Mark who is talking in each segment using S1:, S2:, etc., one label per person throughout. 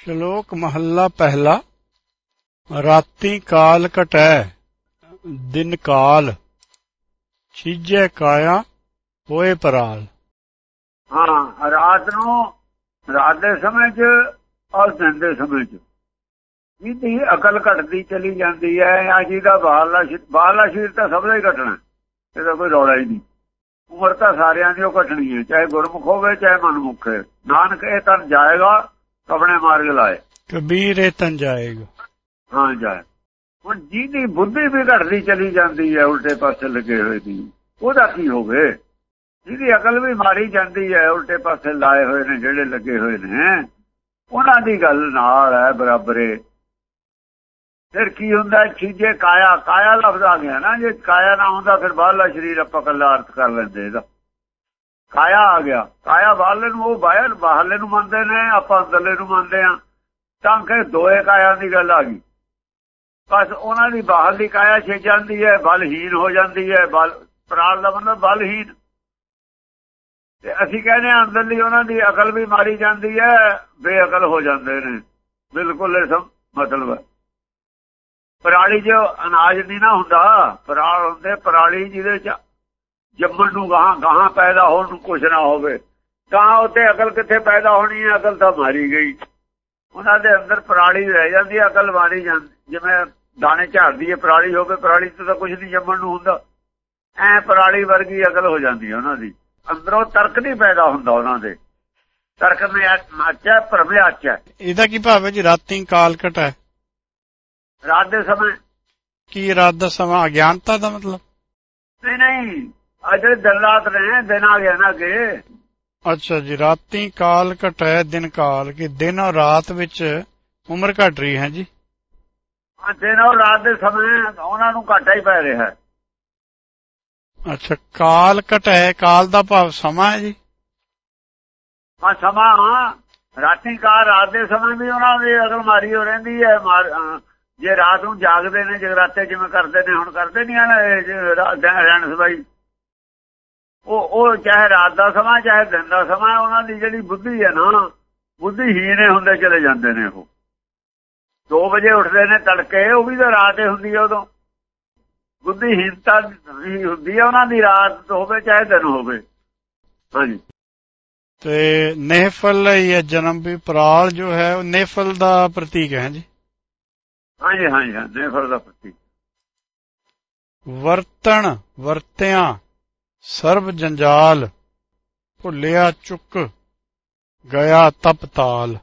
S1: ਸ਼ਲੋਕ ਮਹੱਲਾ ਪਹਿਲਾ, ਰਾਤੀ ਕਾਲ ਕਟੈ, ਦਿਨ ਕਾਲ ਛੀਜੈ ਕਾਇਆ, ਹੋਏ ਪਰਾਲ।
S2: ਹਾਂ, ਰਾਤ ਨੂੰ, ਰਾਤ ਦੇ ਸਮੇਂ 'ਚ ਔਰ ਦਿਨ ਦੇ ਸਮੇਂ 'ਚ। ਜਿਹਦੀ ਅਕਲ ਘਟਦੀ ਚਲੀ ਜਾਂਦੀ ਹੈ ਆ ਜਿਹਦਾ ਬਾਹਰਲਾ ਬਾਹਰਲਾ ਸ਼ਰੀਰ ਤਾਂ ਸਭ ਦਾ ਹੀ ਘਟਣਾ, ਇਹਦਾ ਕੋਈ ਰੌਲਾ ਹੀ ਨਹੀਂ। ਉਮਰ ਤਾਂ ਸਾਰਿਆਂ ਦੀ ਉਹ ਘਟਣੀ ਹੈ, ਚਾਹੇ ਗੁਰਮੁਖ ਹੋਵੇ, ਚਾਹੇ ਮਨਮੁਖ ਹੈ ਨਾਨਕ ਇਹ ਤਾਂ ਜਾਏਗਾ ਆਪਣੇ ਮਾਰਗ ਲਾਏ।
S1: ਕਬੀਰ ਇਹ ਤਨ ਜਾਏਗਾ।
S2: ਹਾਂ ਜਾਏ। ਹੁਣ ਜਿਹਦੀ ਬੁੱਧੀ ਵੀ ਘਟਦੀ ਚਲੀ ਜਾਂਦੀ ਹੈ ਉਲਟੇ ਪਾਸੇ ਲੱਗੇ ਹੋਏ ਦੀ ਉਹਦਾ ਕੀ ਹੋਵੇ? ਜਿਹਦੀ ਅਕਲ ਵੀ ਮਾਰੀ ਜਾਂਦੀ ਹੈ ਉਲਟੇ ਪਾਸੇ ਲਾਏ ਹੋਏ ਨੇ ਜਿਹੜੇ ਲੱਗੇ ਹੋਏ ਨੇ ਉਹਨਾਂ ਦੀ ਗੱਲ ਨਾਲ ਹੈ ਬਰਾਬਰੇ ਫਿਰ ਕੀ ਹੁੰਦਾ ਚੀਜ਼ੇ ਕਾਇਆ ਕਾਇਆ ਲਫ਼ਜ਼ ਆ ਗਿਆ ਨਾ ਜੇ ਕਾਇਆ ਨਾ ਹੁੰਦਾ ਫਿਰ ਬਾਹਰਲਾ ਸਰੀਰ ਆਪਾਂ ਕੱਲਾ ਅਰਥ ਕਰ ਲੈਂਦੇ ਇਹਦਾ। ਕਾਇਆ ਆ ਗਿਆ। ਕਾਇਆ ਬਾਹਰਲੇ ਨੂੰ, ਉਹ ਬਾਹਰ ਬਾਹਰਲੇ ਨੂੰ ਮੰਨਦੇ ਨੇ, ਆਪਾਂ ਅੰਦਰਲੇ ਨੂੰ ਮੰਨਦੇ ਆ ਤਾਂ ਕਿ ਦੋਏ ਕਾਇਆ ਦੀ ਗੱਲ ਆ ਗਈ। ਬਸ ਉਹਨਾਂ ਦੀ ਬਾਹਰਲੀ ਕਾਇਆ ਛੇ ਜਾਂਦੀ ਹੈ ਬਲਹੀਨ ਹੋ ਜਾਂਦੀ ਹੈ, ਬਲ ਪ੍ਰਾਣ ਦਾ ਮਤਲਬ ਬਲਹੀਨ ਤੇ ਅਸੀਂ ਕਹਿੰਦੇ ਆ ਅੰਦਰਲੀ ਉਹਨਾਂ ਦੀ ਅਕਲ ਵੀ ਮਾਰੀ ਜਾਂਦੀ ਹੈ, ਬੇਅਕਲ ਹੋ ਜਾਂਦੇ ਨੇ। ਬਿਲਕੁਲ ਇਹ ਸਭ ਮਤਲਬ ਹੈ। ਪਰਾਲੀ 'ਚ ਅਨਾਜ ਨਹੀਂ ਨਾ ਹੁੰਦਾ। ਪਰਾਲ ਹੁੰਦੇ, ਪਰਾਲੀ ਜਿਹਦੇ 'ਚ ਜੰਮਣ ਨੂੰ ਗਾਹਾਂ ਗਾਹਾਂ ਪੈਦਾ ਹੋਣ ਨੂੰ ਕੁਝ ਨਾ ਹੋਵੇ ਤਾਂ ਉੱਤੇ ਅਕਲ ਕਿੱਥੇ ਪੈਦਾ ਹੋਣੀ ਹੈ? ਅਕਲ ਤਾਂ ਮਾਰੀ ਗਈ। ਉਹਨਾਂ ਦੇ ਅੰਦਰ ਪਰਾਲੀ ਰਹਿ ਜਾਂਦੀ ਹੈ ਅਕਲ ਮਾਰੀ ਜਾਂਦੀ। ਜਿਵੇਂ ਦਾਣੇ ਝਾੜਦੀ ਹੈ ਪਰਾਲੀ ਹੋਵੇ ਪਰਾਲੀ ਤੋਂ ਤਾਂ ਕੁਝ ਨਹੀਂ ਜੰਮਣ ਨੂੰ ਹੁੰਦਾ। ਐ ਪਰਾਲੀ ਵਰਗੀ ਅਕਲ ਹੋ ਜਾਂਦੀ ਹੈ ਉਹਨਾਂ ਦੀ। ਅੰਦਰੋਂ ਤਰਕ ਨਹੀਂ ਪੈਦਾ ਹੁੰਦਾ ਉਹਨਾਂ ਦੇ। ਤਰਕ ਮੇ ਆਚਾ ਭਰਮੇ ਆਚਾ
S1: ਇਹਦਾ ਕੀ ਭਾਵ ਹੈ ਜੀ? ਰਾਤੀ ਕਾਲ ਕਟੈ
S2: ਰਾਤ ਦੇ ਸਮੇਂ
S1: ਕੀ ਰਾਤ ਦਾ ਸਮਾਂ ਅਗਿਆਨਤਾ ਦਾ ਮਤਲਬ?
S2: ਨਹੀਂ ਨਹੀਂ। ਅਜੇ ਦਿਨ ਰਾਤ ਰਹੇ ਦਿਨ ਆ ਗਿਆ ਨਾ ਅੱਗੇ।
S1: ਅੱਛਾ ਜੀ ਰਾਤੀ ਕਾਲ ਘਟੈ ਦਿਨ ਕਾਲ ਕਿ ਦਿਨ ਔਰ ਰਾਤ ਵਿੱਚ ਉਮਰ ਘਟ ਰਹੀ ਹੈ ਜੀ?
S2: ਹਾਂ, ਦਿਨ ਔਰ ਰਾਤ ਦੇ ਸਮੇਂ ਉਹਨਾਂ ਨੂੰ ਘਾਟਾ ਹੀ ਪੈ ਰਿਹਾ। ਹੈ
S1: ਅੱਛਾ ਕਾਲ ਘਟੈ ਕਾਲ ਦਾ ਭਾਵ ਸਮਾਂ ਹੈ ਜੀ?
S2: ਹਾਂ ਸਮਾਂ ਰਾਤੀ ਕਾ ਰਾਤ ਦੇ ਸਮੇਂ ਵੀ ਉਹਨਾਂ ਦੀ ਅਕਲ ਮਾਰੀ ਹੋ ਰਹਿੰਦੀ ਹੈ ਜੇ ਰਾਤ ਨੂੰ ਜਾਗਦੇ ਨੇ ਜਗਰਾਤੇ ਜਿਵੇਂ ਕਰਦੇ ਨੇ ਹੁਣ ਕਰਦੇ ਨਹੀਂ ਹਨ ਰਹਿਣ ਸਬਾਈ ਉਹ ਉਹ ਚਾਹੇ ਰਾਤ ਦਾ ਸਮਾਂ ਚਾਹੇ ਦਿਨ ਦਾ ਸਮਾਂ ਉਹਨਾਂ ਦੀ ਜਿਹੜੀ ਬੁੱਧੀ ਹੈ ਨਾ ਬੁੱਧੀਹੀਨ ਹੁੰਦੇ ਚਲੇ ਜਾਂਦੇ ਨੇ ਉਹ। 2 ਵਜੇ ਉੱਠਦੇ ਨੇ ਤੜਕੇ ਉਹ ਵੀ ਤਾਂ ਰਾਤ ਹੀ ਹੁੰਦੀ ਹੈ ਉਦੋਂ। ਬੁੱਧੀਹੀਨਤਾ ਵੀ ਹੁੰਦੀ ਹੈ ਉਹਨਾਂ ਦੀ ਰਾਤ ਹੋਵੇ ਚਾਹੇ ਦਿਨ ਹੋਵੇ। ਹਾਂਜੀ।
S1: ਤੇ ਨੇਫਲ ਇਹ ਜਨਮ ਵੀ ਪ੍ਰਾਲ ਜੋ ਹੈ ਉਹ ਨੇਫਲ ਦਾ ਪ੍ਰਤੀਕ ਹੈ ਜੀ
S2: ਹਾਂਜੀ ਹਾਂਜੀ ਨੇਫਰ ਦਾ ਪ੍ਰਤੀਕ।
S1: ਵਰਤਣ ਵਰਤਿਆਂ ਸਰਬ ਜੰਜਾਲ, ਭੁੱਲਿਆ ਚੁੱਕ, ਗਿਆ ਤਪਤਾਲ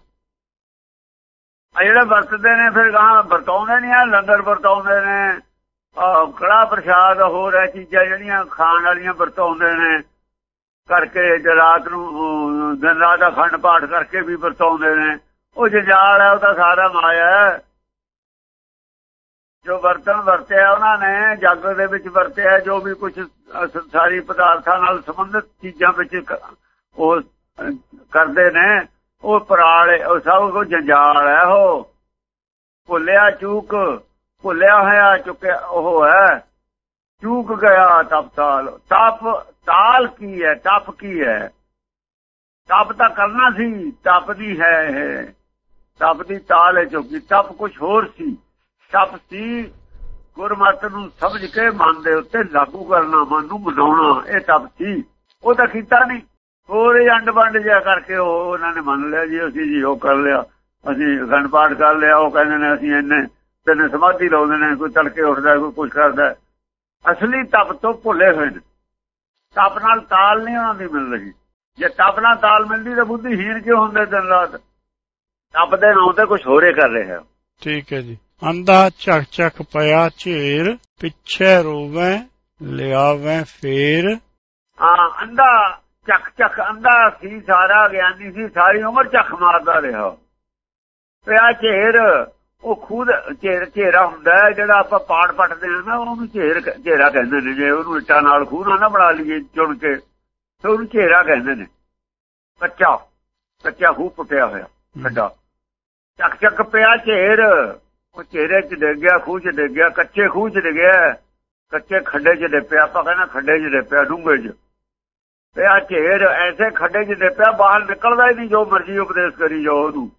S2: ਆ ਜਿਹੜੇ ਵਰਤਦੇ ਨੇ, ਫਿਰ ਗਾਂ ਵਰਤਾਉਂਦੇ ਨਹੀਂ ਆ ਲੰਗਰ ਵਰਤਾਉਂਦੇ ਨੇ? ਆਹ ਕੜਾ ਪ੍ਰਸ਼ਾਦ ਹੋਰ ਹੈ ਚੀਜ਼ਾਂ ਜਿਹੜੀਆਂ ਖਾਣ ਵਾਲੀਆਂ ਵਰਤਾਉਂਦੇ ਨੇ, ਕਰਕੇ ਰਾਤ ਨੂੰ ਦਿਨ ਰਾਤ ਦਾ ਖੰਡ ਪਾਠ ਕਰਕੇ ਵੀ ਵਰਤਾਉਂਦੇ ਨੇ। ਉਹ ਜੰਜਾਲ ਹੈ, ਉਹ ਤਾਂ ਸਾਰਾ ਮਾਇਆ ਹੈ। ਜੋ ਵਰਤਨ ਵਰਤਿਆ ਉਹਨਾਂ ਨੇ, ਜੱਗ ਦੇ ਵਿੱਚ ਵਰਤਿਆ, ਜੋ ਵੀ ਕੁਝ ਸੰਸਾਰੀ ਪਦਾਰਥਾਂ ਨਾਲ ਸੰਬੰਧਿਤ ਚੀਜ਼ਾਂ ਵਿੱਚ ਉਹ ਕਰਦੇ ਨੇ, ਉਹ ਪਰਾਲ, ਉਹ ਸਭ ਕੁਝ ਜੰਜਾਲ ਹੈ ਉਹ। ਭੁੱਲਿਆ ਚੂਕ, ਭੁੱਲਿਆ ਹੋਇਆ ਚੁੱਕਿਆ ਉਹ ਹੈ। ਚੂਕ ਗਿਆ ਤਪਤਾਲ ਤਪ, ਤਾਲ ਕੀ ਹੈ? ਤਪ ਕੀ ਹੈ? ਤਪ ਤਾਂ ਕਰਨਾ ਸੀ, ਤਪ ਦੀ ਹੈ ਇਹ। ਤਪ ਦੀ ਤਾਲ ਹੈ ਚੁੱਕੀ ਤਪ ਕੁਝ ਹੋਰ ਸੀ। ਤਪ ਸੀ, ਗੁਰਮਤ ਨੂੰ ਸਮਝ ਕੇ ਮਨ ਦੇ ਉੱਤੇ ਲਾਗੂ ਕਰਨਾ, ਮਨ ਨੂੰ ਮਨਾਉਣਾ ਇਹ ਤਪ ਸੀ। ਉਹ ਤਾਂ ਕੀਤਾ ਨਹੀਂ। ਹੋਰ ਅੰਡ ਵੰਡ ਜਿਆ ਕਰਕੇ ਉਹ ਉਹਨਾਂ ਨੇ ਮੰਨ ਲਿਆ ਜੀ, ਅਸੀਂ ਜੀ ਉਹ ਕਰ ਲਿਆ, ਅਸੀਂ ਅਖੰਡ ਪਾਠ ਕਰ ਲਿਆ, ਉਹ ਕਹਿੰਦੇ ਨੇ ਅਸੀਂ ਇੰਨੇ ਤਿੰਨ ਸਮਾਧੀ ਲਾਉਂਦੇ ਨੇ, ਕੋਈ ਤੜਕੇ ਉੱਠਦਾ, ਕੋਈ ਕੁਝ ਕਰਦਾ। ਅਸਲੀ ਤਪ ਤੋਂ ਭੁੱਲੇ ਹੋਏ ਨੇ। ਤਪ ਨਾਲ ਤਾਲ ਨਹੀਂ ਉਹਨਾਂ ਦੀ ਮਿਲ ਰਹੀ। ਜੇ ਤਪ ਨਾਲ ਤਾਲ ਮਿਲਦੀ ਤਾਂ ਬੁੱਧੀਹੀਨ ਕਿਉਂ ਹੁੰਦੇ ਦਿਨ ਰਾਤ? ਤਪ ਦੇ ਨਾਂ ਤੇ ਕੁਝ ਹੋਰੇ ਕਰ ਰਿਹਾ।
S1: ਠੀਕ ਹੈ ਜੀ। ਅੰਧਾ ਝਕ ਝਕ ਪਿਆ ਝੇਰ ਪਿੱਛੇ ਰੋਵੇਂ ਲਿਆਵੇਂ ਫੇਰ।
S2: ਹਾਂ ਅੰਧਾ ਚੱਕ ਚੱਕ ਅੰਧਾ ਸੀ ਸਾਰਾ ਗਿਆਨੀ ਸੀ ਸਾਰੀ ਉਮਰ ਚੱਕ ਮਾਰਦਾ ਰਿਹਾ। ਪਿਆ ਝੇਰ ਉਹ ਖੁਦ ਝੇਰ ਝੇਰਾ ਹੁੰਦਾ ਜਿਹੜਾ ਆਪਾਂ ਪਾੜ ਪੱਟਦੇ ਹਾਂ ਨਾ ਉਹਨੂੰ ਝੇਰ ਝੇਰਾ ਕਹਿੰਦੇ ਨੇ ਜੇ ਉਹਨੂੰ ਇੱਟਾਂ ਨਾਲ ਖੂਹ ਨਾ ਬਣਾ ਲਈਏ ਚੁਣ ਕੇ ਤੇ ਉਹਨੂੰ ਝੇਰਾ ਕਹਿੰਦੇ ਨੇ। ਕੱਚਾ ਕੱਚਾ ਖੂਹ ਪੁੱਟਿਆ ਹੋਇਆ ਖੱਡਾ। ਚੱਕ ਚੱਕ ਪਿਆ ਝੇਰ ਉਹ ਝੇਰੇ 'ਚ ਡਿੱਗ ਗਿਆ, ਖੂਹ 'ਚ ਡਿੱਗ ਗਿਆ, ਕੱਚੇ ਖੂਹ 'ਚ ਡਿੱਗਿਆ ਕੱਚੇ ਖੱਡੇ 'ਚ ਡਿੱਪਿਆ, ਆਪਾਂ ਕਹਿੰਦਾ ਖੱਡੇ 'ਚ ਡਿੱਪਿਆ, ਡੂੰਘੇ 'ਚ। ਪਿਆ ਝੇਰ ਐਸੇ ਖੱਡੇ 'ਚ ਡਿੱਪਿਆ, ਬਾਹਰ ਨਿਕਲਦਾ ਹੀ ਨਹੀਂ ਜੋ ਮਰਜ਼ੀ ਉਪਦੇਸ਼ ਕਰੀ ਜਾਓ ਉਹਨੂੰ।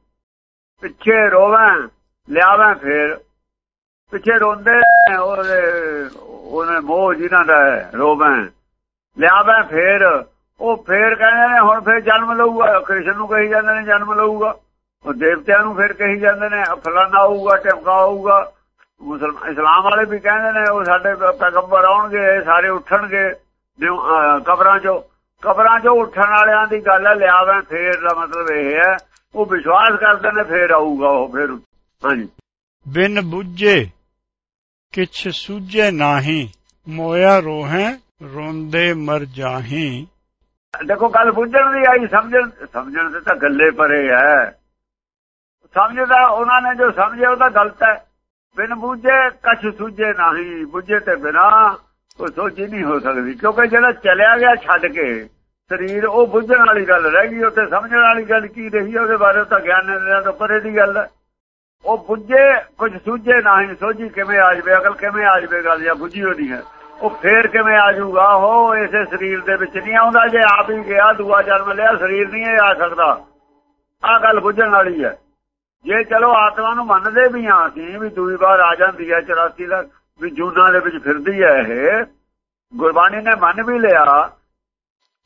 S2: ਪਿੱਛੇ ਰੋਵਾਂ, ਲਿਆਵਾਂ ਫੇਰ। ਪਿੱਛੇ ਰੋਂਦੇ ਉਹਦੇ, ਉਹਨੇ ਮੋਹ ਜਿਹਨਾਂ ਦਾ ਰੋਵਾਂ। ਲਿਆਵਾਂ ਫੇਰ, ਉਹ ਫੇਰ ਕਹਿੰਦੇ ਨੇ, ਹੁਣ ਫੇਰ ਜਨਮ ਲਊਗਾ, ਕ੍ਰਿਸ਼ਨ ਨੂੰ ਕਹੀ ਜਾਂਦੇ ਨੇ ਜਨਮ ਲਊਗਾ। ਉਹ ਦੇਵਤਿਆਂ ਨੂੰ ਫੇਰ ਕਹੀ ਜਾਂਦੇ ਨੇ ਫਲਾਣਾ ਆਊਗਾ ਟਿਮਕਾ ਆਊਗਾ ਮੁਸਲਮਾਨ ਇਸਲਾਮ ਵਾਲੇ ਵੀ ਕਹਿੰਦੇ ਨੇ ਉਹ ਸਾਡੇ ਪੈਗੰਬਰ ਆਉਣਗੇ ਸਾਰੇ ਉੱਠਣਗੇ ਕਬਰਾਂ 'ਚੋਂ। ਕਬਰਾਂ 'ਚੋਂ ਉੱਠਣ ਵਾਲਿਆਂ ਦੀ ਗੱਲ ਹੈ ਲਿਆਵੇਂ ਫੇਰ ਦਾ ਮਤਲਬ ਇਹ ਹੈ ਉਹ ਵਿਸ਼ਵਾਸ ਕਰਦੇ ਨੇ ਫੇਰ ਆਊਗਾ ਉਹ ਫੇਰ ਹਾਂਜੀ।
S1: ਬਿਨ ਬੁੱਝੇ ਕਿਛ ਸੂਝੇ ਨਾਹੀ ਮੋਇਆ ਰੋਹੈ ਰੋਂਦੇ ਮਰ ਜਾਹੀ।
S2: ਦੇਖੋ ਗੱਲ ਬੁੱਝਣ ਦੀ ਆਈ ਸਮਝਣ ਸਮਝਣ ਤੇ ਤਾਂ ਗੱਲੇ ਪਰੇ ਹੈ। ਸਮਝਦਾ, ਉਹਨਾਂ ਨੇ ਜੋ ਸਮਝਿਆ, ਉਹ ਤਾਂ ਗਲਤ ਹੈ। ਬਿਨ ਬੁੱਝੇ ਕਛ ਸੂਝੇ ਨਹੀਂ, ਬੁੱਝੇ ਤੇ ਬਿਨਾ ਕੋਈ ਸੋਚੀ ਨਹੀਂ ਹੋ ਸਕਦੀ। ਕਿਉਂਕਿ ਜਿਹੜਾ ਚਲਿਆ ਗਿਆ ਛੱਡ ਕੇ, ਸਰੀਰ, ਉਹ ਬੁੱਝਣ ਵਾਲੀ ਗੱਲ ਰਹਿ ਗਈ, ਉੱਥੇ ਸਮਝਣ ਵਾਲੀ ਗੱਲ ਕੀ ਰਹੀ ਉਹਦੇ ਬਾਰੇ ਤਾਂ ਗਿਆਨ ਨੇ ਤਾਂ ਪਰੇ ਦੀ ਗੱਲ ਹੈ। ਉਹ ਬੁੱਝੇ ਕੁਝ ਸੂਝੇ ਨਹੀਂ, ਸੋਝੀ ਕਿਵੇਂ ਆ ਜਵੇ, ਅਕਲ ਕਿਵੇਂ ਆ ਜਵੇ ਗੱਲ, ਜਾਂ ਬੁੱਝੀ ਹੋਣੀ ਹੈ। ਉਹ ਫੇਰ ਕਿਵੇਂ ਆ ਜਾਊਗਾ? ਉਹ ਇਸੇ ਸਰੀਰ ਦੇ ਵਿੱਚ ਨਹੀਂ ਆਉਂਦਾ, ਜੇ ਆਪ ਹੀ ਗਿਆ, ਦੂਆ ਜਨਮ ਲਿਆ, ਸਰੀਰ ਨਹੀਂ ਆ ਸਕਦਾ। ਆ ਗੱਲ ਬੁੱਝਣ ਵਾਲੀ ਹੈ। ਜੇ ਚਲੋ ਆਤਮਾ ਨੂੰ ਮੰਨਦੇ ਵੀ ਆ ਅਸੀਂ ਵੀ ਦੂਈ ਵਾਰ ਆ ਜਾਂਦੀ ਹੈ 84 ਦਾ ਵੀ ਜੂਨਾਂ ਦੇ ਵਿੱਚ ਫਿਰਦੀ ਹੈ ਇਹ। ਗੁਰਬਾਣੀ ਨੇ ਮੰਨ ਵੀ ਲਿਆ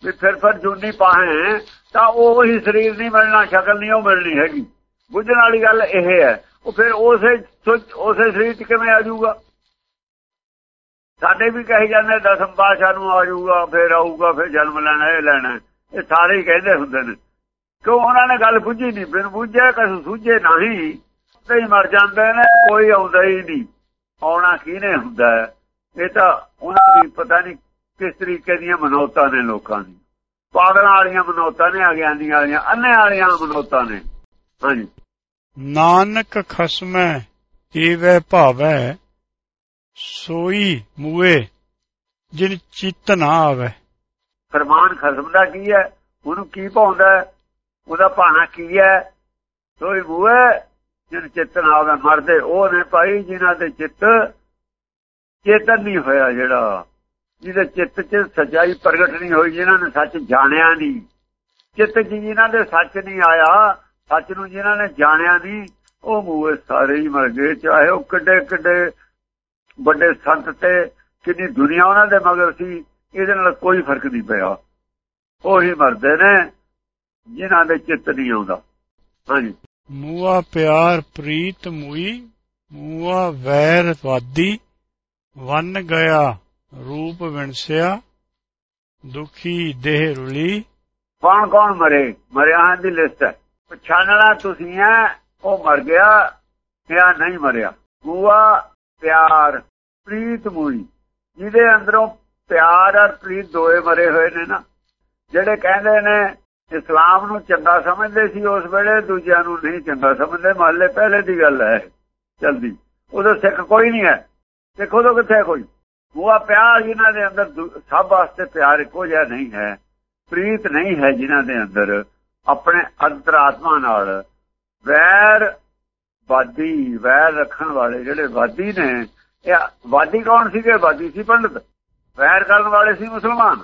S2: ਵੀ ਫਿਰ ਫਿਰ ਜੂਨੀ ਪਾਹੇ, ਤਾਂ ਉਹ ਹੀ ਸਰੀਰ ਨਹੀਂ ਮਿਲਣਾ, ਸ਼ਕਲ ਨਹੀਂ ਉਹ ਮਿਲਣੀ ਹੈਗੀ। ਬੁੱਝਣ ਵਾਲੀ ਗੱਲ ਇਹ ਹੈ। ਉਹ ਫਿਰ ਉਸੇ ਉਸੇ ਸਰੀਰ 'ਚ ਕਿਵੇਂ ਆ ਜਾਊਗਾ? ਸਾਡੇ ਵੀ ਕਹੀ ਜਾਂਦੇ, ਦਸਮ ਪਾਸ਼ਾ ਨੂੰ ਆ ਜਾਊਗਾ, ਫਿਰ ਆਊਗਾ, ਫਿਰ ਜਨਮ ਲੈਣਾ, ਇਹ ਲੈਣਾ। ਇਹ ਸਾਰੇ ਕਹਿੰਦੇ ਹੁੰਦੇ ਨੇ। ਕਿਉਂ ਉਹਨਾਂ ਨੇ ਗੱਲ ਬੁੱਝੀ ਨਹੀਂ? ਬਿਨ ਬੁੱਝਿਆ ਕਸ ਸੂਝੇ ਨਹੀਂ। ਤੇ ਹੀ ਮਰ ਜਾਂਦੇ ਨੇ ਕੋਈ ਆਉਂਦਾ ਹੀ ਨਹੀਂ। ਆਉਣਾ ਕਿਹਨੇ ਹੁੰਦਾ? ਇਹ ਤਾਂ ਉਹਨਾਂ ਦੀ ਪਤਾ ਨਹੀਂ ਕਿਸ ਤਰੀਕੇ ਦੀਆਂ ਮਨੋਤਾਂ ਨੇ ਲੋਕਾਂ ਦੀ। ਪਾਗਲਾਂ ਵਾਲੀਆਂ ਮਨੋਤਾਂ ਨੇ ਅਗਿਆਨੀਆਂ ਵਾਲੀਆਂ ਅੰਨੇ ਵਾਲੀਆਂ ਮਨੋਤਾਂ ਨੇ। ਹਾਂਜੀ।
S1: ਨਾਨਕ ਖਸਮੈ ਏਵੈ ਭਾਵੈ ਸੋਈ ਮੂਏ ਜਿਨ ਚਿੱਤ ਨਾ ਆਵੇ।
S2: ਫਰਮਾਨ ਖਸਮ ਦਾ ਕੀ ਹੈ? ਉਹਨੂੰ ਕੀ ਪਾਉਂਦਾ ਉਹਦਾ ਭਾਣਾ ਕੀ ਹੈ? ਸੋਈ ਮੂਏ ਜਿਨ ਚਿੱਤ ਨਾ ਆਵੇ ਮਰਦੇ, ਉਹ ਨੇ ਭਾਈ ਜਿਨ੍ਹਾਂ ਦੇ ਚਿੱਤ ਚੇਤਨ ਨਹੀਂ ਹੋਇਆ ਜਿਹੜਾ। ਜਿਹਦੇ ਚਿੱਤ 'ਚ ਸਚਾਈ ਪ੍ਰਗਟ ਨਹੀਂ ਹੋਈ, ਜਿਨ੍ਹਾਂ ਨੇ ਸੱਚ ਜਾਣਿਆ ਨਹੀਂ। ਚਿੱਤ 'ਚ ਜਿਨ੍ਹਾਂ ਦੇ ਸੱਚ ਨਹੀਂ ਆਇਆ, ਸੱਚ ਨੂੰ ਜਿਨ੍ਹਾਂ ਨੇ ਜਾਣਿਆ ਨਹੀਂ, ਉਹ ਮੂਏ ਸਾਰੇ ਹੀ ਮਰ ਗਏ। ਚਾਹੇ ਉਹ ਕਿੱਡੇ ਕਿੱਡੇ ਵੱਡੇ ਸੰਤ ਤੇ, ਕਿੰਨੀ ਦੁਨੀਆ ਉਹਨਾਂ ਦੇ ਮਗਰ ਸੀ, ਇਹਦੇ ਨਾਲ ਕੋਈ ਫ਼ਰਕ ਨਹੀਂ ਪਿਆ। ਉਹੀ ਮਰਦੇ ਨੇ। ਜਿਨ੍ਹਾਂ ਦੇ ਚਿੱਤ ਨਹੀਂ ਆਉਂਦਾ। ਹਾਂਜੀ।
S1: ਮੂਆ ਪਿਆਰ ਪ੍ਰੀਤ ਮੁਈ ਮੂਆ ਵੈਰ ਵਾਦੀ ਵਨ ਗਿਆ ਰੂਪ ਵਿਣਸਿਆ ਦੁਖੀ ਦੇਹ ਰੁਲੀ।
S2: ਕੌਣ ਕੌਣ ਮਰੇ? ਮਰਿਆਂ ਦੀ ਲਿਸਟ ਹੈ। ਪਛਾਣਨਾ ਤੁਸੀਂ ਹੈ ਉਹ ਮਰ ਗਿਆ ਜਾਂ ਨਹੀਂ ਮਰਿਆ। ਮੂਆ ਪਿਆਰ ਪ੍ਰੀਤ ਮੂਈ। ਜਿਹਦੇ ਅੰਦਰੋਂ ਪਿਆਰ ਔਰ ਪ੍ਰੀਤ ਦੋਏ ਮਰੇ ਹੋਏ ਨੇ ਨਾ। ਜਿਹੜੇ ਕਹਿੰਦੇ ਨੇ ਇਸਲਾਮ ਨੂੰ ਚੰਗਾ ਸਮਝਦੇ ਸੀ ਉਸ ਵੇਲੇ, ਦੂਜਿਆਂ ਨੂੰ ਨਹੀਂ ਚੰਗਾ ਸਮਝਦੇ। ਮਹੱਲੇ ਪਹਿਲੇ ਦੀ ਗੱਲ ਹੈ ਜਲਦੀ ਉਦੋਂ ਸਿੱਖ ਕੋਈ ਨਹੀਂ ਹੈ। ਸਿੱਖ ਉਦੋਂ ਕਿੱਥੇ ਕੋਈ? ਉਹ ਪਿਆਰ ਜਿਨ੍ਹਾਂ ਦੇ ਅੰਦਰ ਸਭ ਵਾਸਤੇ ਪਿਆਰ ਇੱਕੋ ਜਿਹਾ ਨਹੀਂ ਹੈ। ਪ੍ਰੀਤ ਨਹੀਂ ਹੈ ਜਿਨ੍ਹਾਂ ਦੇ ਅੰਦਰ। ਆਪਣੇ ਅੰਤਰਾਤਮਾ ਨਾਲ ਵੈਰ ਵਾਦੀ, ਵੈਰ ਰੱਖਣ ਵਾਲੇ ਜਿਹੜੇ ਵਾਦੀ ਨੇ, ਇਹ ਵਾਦੀ ਕੌਣ ਸੀਗੇ? ਵਾਦੀ ਸੀ ਪੰਡਤ। ਵੈਰ ਕਰਨ ਵਾਲੇ ਸੀ ਮੁਸਲਮਾਨ।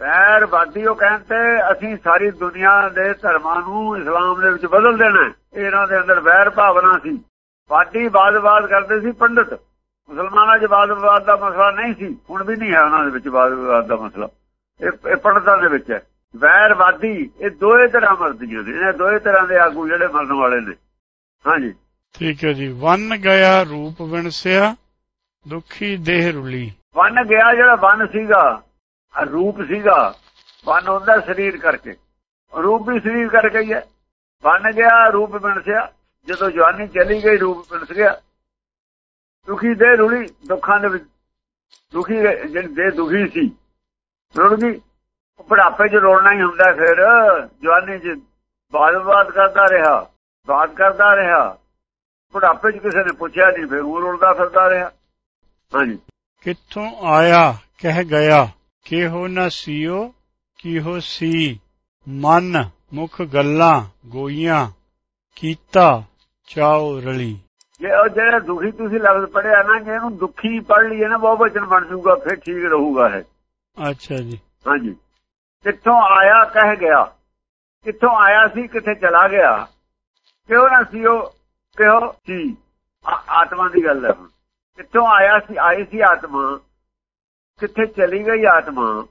S2: ਵੈਰ ਵਾਦੀ ਉਹ ਕਹਿੰਦੇ ਅਸੀਂ ਸਾਰੀ ਦੁਨੀਆ ਦੇ ਧਰਮਾਂ ਨੂੰ ਇਸਲਾਮ ਦੇ ਵਿੱਚ ਬਦਲ ਦੇਣਾ ਇਹਨਾਂ ਦੇ ਅੰਦਰ ਵੈਰ ਭਾਵਨਾ ਸੀ। ਵਾਦੀ ਬਾਦ-ਬਾਦ ਕਰਦੇ ਸੀ ਪੰਡਤ। ਮੁਸਲਮਾਨਾਂ 'ਚ ਬਾਦ-ਬਾਦ ਦਾ ਮਸਲਾ ਨਹੀਂ ਸੀ। ਹੁਣ ਵੀ ਨਹੀਂ ਹੈ ਉਹਨਾਂ ਦੇ ਵਿੱਚ ਬਾਦ-ਬਾਦ ਦਾ ਮਸਲਾ। ਇਹ ਪੰਡਤਾਂ ਦੇ ਵਿੱਚ ਹੈ। ਵੈਰਵਾਦੀ ਇਹ ਦੋਏ ਤਰ੍ਹਾਂ ਮਰਦੀਆਂ ਨੇ। ਇਹ ਦੋਏ ਤਰ੍ਹਾਂ ਦੇ ਆਗੂ ਜਿਹੜੇ ਮਰਨ ਵਾਲੇ ਨੇ। ਹਾਂਜੀ।
S1: ਠੀਕ ਹੈ ਜੀ। ਵਨ ਗਿਆ ਰੂਪ ਵਿਣਸਿਆ ਦੁਖੀ ਦੇਹ ਰੁਲੀ।
S2: ਵਨ ਗਿਆ ਜਿਹੜਾ ਵਨ ਸੀਗਾ। ਰੂਪ ਸੀਗਾ ਵਨ ਹੁੰਦਾ ਸਰੀਰ ਕਰਕੇ। ਰੂਪ ਵੀ ਸਰੀਰ ਕਰਕੇ ਹੀ ਹੈ। ਵਨ ਗਿਆ ਰੂਪ ਵਿਣਸਿਆ ਜਦੋਂ ਜਵਾਨੀ ਚਲੀ ਗਈ, ਰੂਪ ਵਿਣਸ ਗਿਆ। ਦੁਖੀ ਦੇਹ ਰੁਲੀ, ਦੁੱਖਾਂ ਦੇ ਵਿੱਚ ਦੁਖੀ ਜਿਹੜੀ ਦੇਹ ਦੁਖੀ ਸੀ, ਰੁੜ ਗਈ। ਬੁਢਾਪੇ 'ਚ ਰੋਣਾ ਹੀ ਹੁੰਦਾ ਫਿਰ। ਜਵਾਨੀ 'ਚ ਬਾਦ-ਬਾਦ ਕਰਦਾ ਰਿਹਾ ਬਾਤ ਕਰਦਾ ਰਿਹਾ। ਬੁਢਾਪੇ 'ਚ ਕਿਸੇ ਨੇ ਪੁੱਛਿਆ ਨਹੀਂ, ਫਿਰ ਉਹ ਰੋਲਦਾ ਫਿਰਦਾ ਰਿਹਾ। ਹਾਂਜੀ।
S1: ਕਿੱਥੋਂ ਆਇਆ, ਕਹਿ ਗਿਆ। ਕਿਹੋ ਨਾ ਸੀਓ ਕਿਹੋ ਸੀ? ਮਨ ਮੁਖ ਗੱਲਾਂ ਗੋਈਆਂ ਕੀਤਾ ਚਾਉ ਰਲੀ।
S2: ਜੇ ਉਹ ਜਿਹੜਾ ਦੁਖੀ ਤੁਸੀਂ ਲਫ਼ਜ਼ ਪੜਿਆ ਨਾ ਜੇ ਇਹਨੂੰ ਦੁਖੀ ਪੜ ਲਈਏ ਨਾ ਬਹੁਤ ਬਚਨ ਬਣ ਜਾਊਗਾ ਫਿਰ ਠੀਕ ਰਹੂਗਾ ਹੈ
S1: ਅੱਛਾ ਜੀ।
S2: ਹਾਂਜੀ। ਕਿੱਥੋਂ ਆਇਆ ਕਹਿ ਗਿਆ। ਕਿੱਥੋਂ ਆਇਆ ਸੀ ਕਿੱਥੇ ਚਲਾ ਗਿਆ। ਕਿਉਂ ਨਾ ਸੀ ਉਹ ਕਿਉਂ ਸੀ ਆਤਮਾ ਦੀ ਗੱਲ ਹੈ ਕਿੱਥੋਂ ਆਇਆ ਸੀ ਆਈ ਸੀ ਆਤਮਾ। ਕਿੱਥੇ ਚਲੀ ਗਈ ਆਤਮਾ?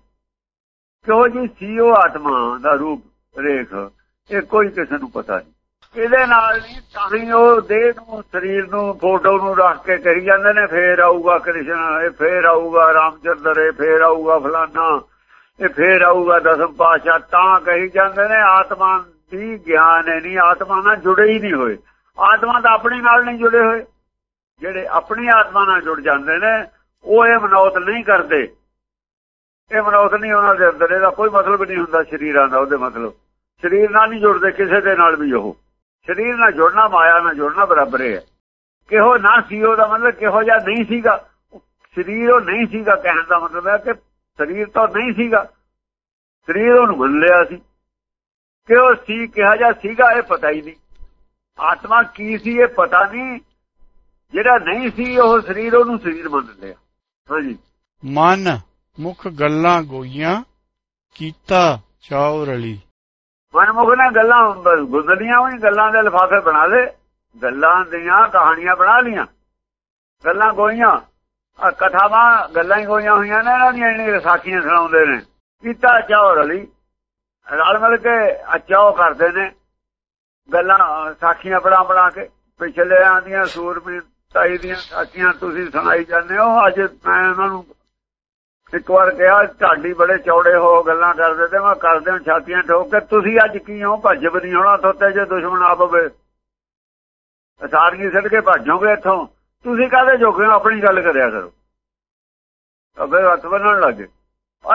S2: ਕਿਉਂ ਜੀ ਸੀ ਉਹ ਆਤਮਾ ਦਾ ਰੂਪ ਰੇਖ? ਇਹ ਕੋਈ ਕਿਸੇ ਨੂੰ ਪਤਾ ਨਹੀਂ। ਇਹਦੇ ਨਾਲ ਨਹੀਂ, ਤਾਂ ਹੀ ਉਹ ਦੇਹ ਨੂੰ, ਸਰੀਰ ਨੂੰ, ਫੋਟੋ ਨੂੰ ਰੱਖ ਕੇ ਕਹੀ ਜਾਂਦੇ ਨੇ, ਫੇਰ ਆਊਗਾ ਕ੍ਰਿਸ਼ਨ, ਇਹ ਫੇਰ ਆਊਗਾ ਰਾਮਚੰਦਰ, ਇਹ ਫੇਰ ਆਊਗਾ ਫਲਾਨਾ, ਇਹ ਫੇਰ ਆਊਗਾ ਦਸਮ ਪਾਸ਼ਾ ਤਾਂ ਕਹੀ ਜਾਂਦੇ ਨੇ, ਆਤਮਾ ਦੀ ਗਿਆਨ ਹੈ ਨਹੀਂ, ਆਤਮਾ ਨਾਲ ਜੁੜੇ ਹੀ ਨਹੀਂ ਹੋਏ। ਆਤਮਾ ਤਾਂ ਆਪਣੀ ਨਾਲ ਨਹੀਂ ਜੁੜੇ ਹੋਏ। ਜਿਹੜੇ ਆਪਣੀ ਆਤਮਾ ਨਾਲ ਜੁੜ ਜਾਂਦੇ ਨੇ ਉਹ ਇਹ ਮਨੋਤ ਨਹੀਂ ਕਰਦੇ। ਇਹ ਮਨੋਤ ਨਹੀਂ ਉਹਨਾਂ ਦੇ ਅੰਦਰ, ਇਹਦਾ ਕੋਈ ਮਤਲਬ ਨਹੀਂ ਹੁੰਦਾ ਸ਼ਰੀਰਾਂ ਦਾ, ਉਹਦੇ ਮਤਲਬ। ਸਰੀਰ ਨਾਲ ਨਹੀਂ ਜੁੜਦੇ, ਕਿਸੇ ਦੇ ਨਾਲ ਵੀ ਉਹ। ਸਰੀਰ ਨਾਲ ਜੁੜਨਾ ਮਾਇਆ ਨਾਲ ਜੁੜਨਾ ਬਰਾਬਰ ਹੈ। ਕਿਹੋ ਨਾ ਸੀ, ਉਹਦਾ ਮਤਲਬ ਕਿਹੋ ਜਿਹਾ ਨਹੀਂ ਸੀਗਾ। ਸਰੀਰ ਉਹ ਨਹੀਂ ਸੀਗਾ ਕਹਿਣ ਦਾ ਮਤਲਬ ਹੈ ਕਿ ਸਰੀਰ ਤਾਂ ਨਹੀਂ ਸੀਗਾ। ਸਰੀਰ ਉਹਨੂੰ ਮੰਨ ਲਿਆ ਸੀ। ਕਿ ਸੀ, ਕਿਹਾ ਜਾ ਸੀਗਾ, ਇਹ ਪਤਾ ਹੀ ਨਹੀਂ। ਆਤਮਾ ਕੀ ਸੀ, ਇਹ ਪਤਾ ਨਹੀਂ। ਜਿਹੜਾ ਨਹੀਂ ਸੀ, ਉਹ ਸਰੀਰ ਉਹਨੂੰ ਸਰੀਰ ਮੰਨ ਲਿਆ। ਹਾਂਜੀ।
S1: ਮਨ ਮੁਖ ਗੱਲਾਂ ਗੋਈਆਂ ਕੀਤਾ ਚਾਉ ਰਲੀ।
S2: ਮਨ ਮੁਖ ਨੇ ਗੱਲਾਂ ਗੁੰਦਲੀਆਂ ਹੋਈ ਗੱਲਾਂ ਦੇ ਲਿਫਾਫੇ ਬਣਾ ਲੇ ਗੱਲਾਂ ਦੀਆਂ ਕਹਾਣੀਆਂ ਬਣਾ ਲੀਆਂ ਗੱਲਾਂ ਗੋਈਆਂ। ਆ ਕਥਾਵਾਂ ਗੱਲਾਂ ਹੀ ਗੋਈਆਂ ਹੋਈਆਂ ਨੇ ਇਹਨਾਂ ਦੀਆਂ ਇੰਨੀ ਰਸਾਖੀਆਂ ਸੁਣਾਉਂਦੇ ਨੇ। ਕੀਤਾ ਚਾਉ ਰਲੀ। ਰਲ ਮਿਲ ਕੇ ਅਚਾਉ ਕਰਦੇ ਨੇ। ਗੱਲਾਂ ਸਾਖੀਆਂ ਬਣਾ ਬਣਾ ਕੇ ਪਿਛਲੇ ਆਂਦੀਆਂ ਸੂਰਮੀ ਤਾਈ ਦੀਆਂ ਸਾਖੀਆਂ ਤੁਸੀਂ ਸੁਣਾਈ ਜਾਂਦੇ ਹੋ। ਅੱਜ ਮੈਂ ਉਹਨਾਂ ਨੂੰ ਇੱਕ ਵਾਰ ਕਿਹਾ ਢਾਡੀ ਬੜੇ ਚੌੜੇ ਹੋ ਗੱਲਾਂ ਕਰਦੇ ਤੇ ਮੈਂ ਕਰਦੇ ਹਾਂ ਛਾਤੀਆਂ ਠੋਕ ਕੇ, ਤੁਸੀਂ ਅੱਜ ਕੀ ਹੋ? ਭੱਜ ਬਣੀ ਹੋਣਾ ਥੋਤੇ ਜੇ ਦੁਸ਼ਮਣ ਆ ਪਵੇ ਸਾਰੀਆਂ ਛੱਡ ਕੇ ਭੱਜੋਗੇ ਇੱਥੋਂ। ਤੁਸੀਂ ਕਾਹਦੇ ਜੋਗੇ ਹੋ? ਆਪਣੀ ਗੱਲ ਕਰਿਆ ਕਰੋ। ਅਬੇ ਹੱਥ ਬੰਨਣ ਲੱਗੇ।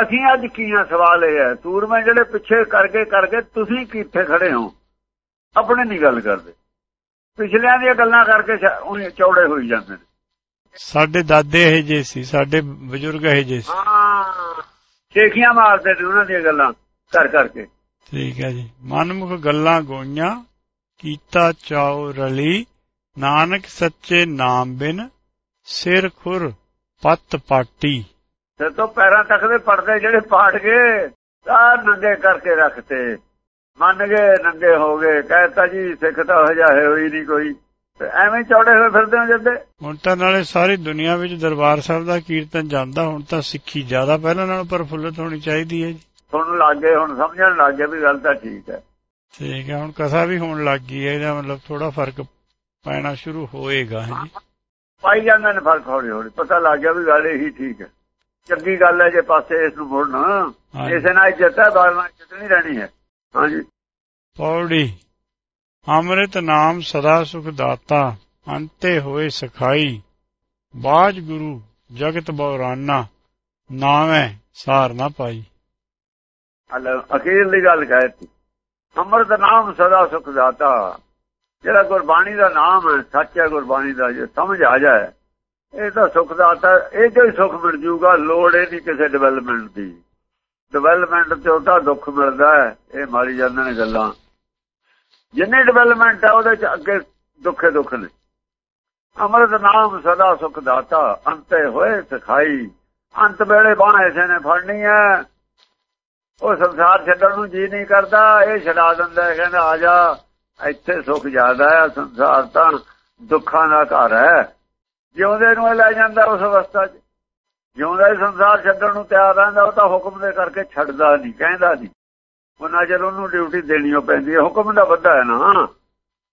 S2: ਅਸੀਂ ਅੱਜ ਕੀ ਆ? ਸਵਾਲ ਇਹ ਹੈ, ਸੂਰਮੇ ਜਿਹੜੇ ਪਿੱਛੇ ਕਰਕੇ ਕਰਕੇ ਤੁਸੀਂ ਕਿੱਥੇ ਖੜੇ ਹੋ? ਆਪਣੇ ਨਹੀਂ ਗੱਲ ਕਰਦੇ। ਪਿਛਲਿਆਂ ਦੀਆਂ ਗੱਲਾਂ ਕਰਕੇ ਉਹ ਚੌੜੇ ਹੋਈ ਜਾਂਦੇ ਨੇ।
S1: ਸਾਡੇ ਦਾਦੇ ਇਹ ਜੇ ਸੀ ਸਾਡੇ ਬਜ਼ੁਰਗ ਇਹ ਜੇ ਸੀ।
S2: ਹਾਂ ਸ਼ੇਖੀਆਂ ਮਾਰਦੇ ਨੇ ਉਹਨਾਂ ਦੀਆਂ ਗੱਲਾਂ ਕਰ ਕਰਕੇ।
S1: ਠੀਕ ਹੈ ਜੀ। ਮਨਮੁਖ ਗੱਲਾਂ ਗੋਈਆਂ ਕੀਤਾ ਚਾਉ ਰਲੀ ਨਾਨਕ ਸੱਚੇ ਨਾਮ ਬਿਨ ਸਿਰ ਖੁਰ ਪੱਤ ਪਾਟੀ।
S2: ਤੇ ਤੋਂ ਪੈਰਾਂ ਤੱਕ ਦੇ ਪਰਦੇ ਜਿਹੜੇ ਪਾਟ ਗਏ ਤਾਂ ਨੰਗੇ ਕਰਕੇ ਰੱਖਤੇ। ਮੰਨ ਗਏ ਨੰਗੇ ਹੋ ਗਏ ਕਹਿਤਾ ਜੀ ਸਿੱਖ ਤਾਂ ਹਜਾਏ ਹੋਈ ਨਹੀਂ ਕੋਈ। ਐਵੇਂ ਚੌੜੇ ਹੋਏ ਫਿਰਦੇ ਹੋ ਜੱਦੇ।
S1: ਹੁਣ ਤਾਂ ਨਾਲੇ ਸਾਰੀ ਦੁਨੀਆ ਵਿੱਚ ਦਰਬਾਰ ਸਾਹਿਬ ਦਾ ਕੀਰਤਨ ਜਾਂਦਾ ਹੁਣ ਤਾਂ ਸਿੱਖੀ ਜ਼ਿਆਦਾ ਪਹਿਲਾਂ ਨਾਲੋਂ ਪ੍ਰਫੁੱਲਤ ਹੋਣੀ ਚਾਹੀਦੀ ਹੈ ਜੀ।
S2: ਸੁਣਨ ਲੱਗੇ ਹੁਣ ਸਮਝਣ ਲੱਗੇ ਵੀ ਗੱਲ ਤਾਂ ਠੀਕ ਹੈ।
S1: ਠੀਕ ਹੈ ਹੁਣ ਕਥਾ ਵੀ ਹੋਣ ਲੱਗ ਗਈ ਹੈ ਇਹਦਾ ਮਤਲਬ ਥੋੜਾ ਫ਼ਰਕ ਪੈਣਾ ਸ਼ੁਰੂ ਹੋਏਗਾ ਜੀ।
S2: ਪਾਈ ਜਾਂਦੇ ਨੇ ਫ਼ਰਕ ਹੌਲੀ ਹੌਲੀ ਪਤਾ ਲੱਗ ਗਿਆ ਵੀ ਗੱਲ ਇਹੀ ਠੀਕ ਹੈ। ਚੰਗੀ ਗੱਲ ਹੈ ਜੇ ਪਾਸੇ ਇਸ ਨੂੰ ਮੋੜਨਾ। ਇਸੇ ਨਾਲ ਹੈ ਨਾਲ ਇੱਜ਼ਤ ਨਹੀਂ ਰਹਿਣੀ ਹੈ। ਹਾਂਜੀ।
S1: ਪੌੜੀ। ਅੰਮ੍ਰਿਤ ਨਾਮ ਸਦਾ ਸੁਖ ਦਾਤਾ ਅੰਤੇ ਹੋਏ ਸਖਾਈ। ਬਾਜ ਗੁਰੂ ਜਗਤ ਬੌਰਾਨਾ ਨਾਵੇਂ ਸਾਰ ਨਾ ਪਾਈ।
S2: ਅਖੀਰਲੀ ਗੱਲ ਕਹਿਤੀ ਅੰਮ੍ਰਿਤ ਨਾਮ ਸਦਾ ਸੁਖ ਦਾਤਾ। ਜਿਹੜਾ ਗੁਰਬਾਣੀ ਦਾ ਨਾਮ ਹੈ ਸੱਚ ਹੈ ਗੁਰਬਾਣੀ ਦਾ ਜੇ ਸਮਝ ਆ ਜਾਏ ਇਹ ਤਾਂ ਸੁਖ ਦਾਤਾ ਇਹ ਜੋ ਸੁਖ ਮਿਲ ਜੂਗਾ ਲੋੜ ਇਹ ਨਹੀਂ ਕਿਸੇ ਡਿਵੈਲਪਮੈਂਟ ਦੀ। ਡਿਵੈਲਪਮੈਂਟ ਤੇ ਤਾਂ ਦੁੱਖ ਮਿਲਦਾ ਹੈ, ਇਹ ਮਾਰੀ ਜਾਂਦੇ ਨੇ ਗੱਲਾਂ। ਜਿੰਨੀ ਡਿਵੈਲਪਮੈਂਟ ਹੈ ਉਹਦੇ ਚ ਅੱਗੇ ਦੁੱਖੇ ਦੁੱਖ ਨੇ। ਅਮਰਤ ਨਾਮ ਸਦਾ ਸੁਖ ਦਾਤਾ, ਅੰਤੇ ਹੋਏ ਸਖਾਈ। ਅੰਤ ਵੇਲੇ ਬਾਹ ਇਸੇ ਨੇ ਫੜਨੀ ਹੈ। ਉਹ ਸੰਸਾਰ ਛੱਡਣ ਨੂੰ ਜੀ ਨਹੀਂ ਕਰਦਾ, ਇਹ ਛਡਾ ਦਿੰਦਾ ਕਹਿੰਦਾ, ਆ ਜਾ, ਇੱਥੇ ਸੁਖ ਜ਼ਿਆਦਾ ਹੈ, ਸੰਸਾਰ ਤਾਂ ਦੁੱਖਾਂ ਦਾ ਘਰ ਹੈ। ਜਿਉਂਦੇ ਨੂੰ ਲੈ ਜਾਂਦਾ ਉਸ ਅਵਸਥਾ 'ਚ। ਜਿਉਂਦਾ ਹੀ ਸੰਸਾਰ ਛੱਡਣ ਨੂੰ ਤਿਆਰ ਰਹਿੰਦਾ, ਉਹ ਤਾਂ ਹੁਕਮ ਦੇ ਕਰਕੇ ਛੱਡਦਾ ਨਹੀਂ, ਕਹਿੰਦਾ ਨਹੀਂ। ਉਹਨਾਂ ਚਿਰ ਉਹਨੂੰ ਡਿਊਟੀ ਦੇਣੀ ਪੈਂਦੀ ਹੈ, ਹੁਕਮ ਦਾ ਵੱਡਾ ਹੈ ਨਾ।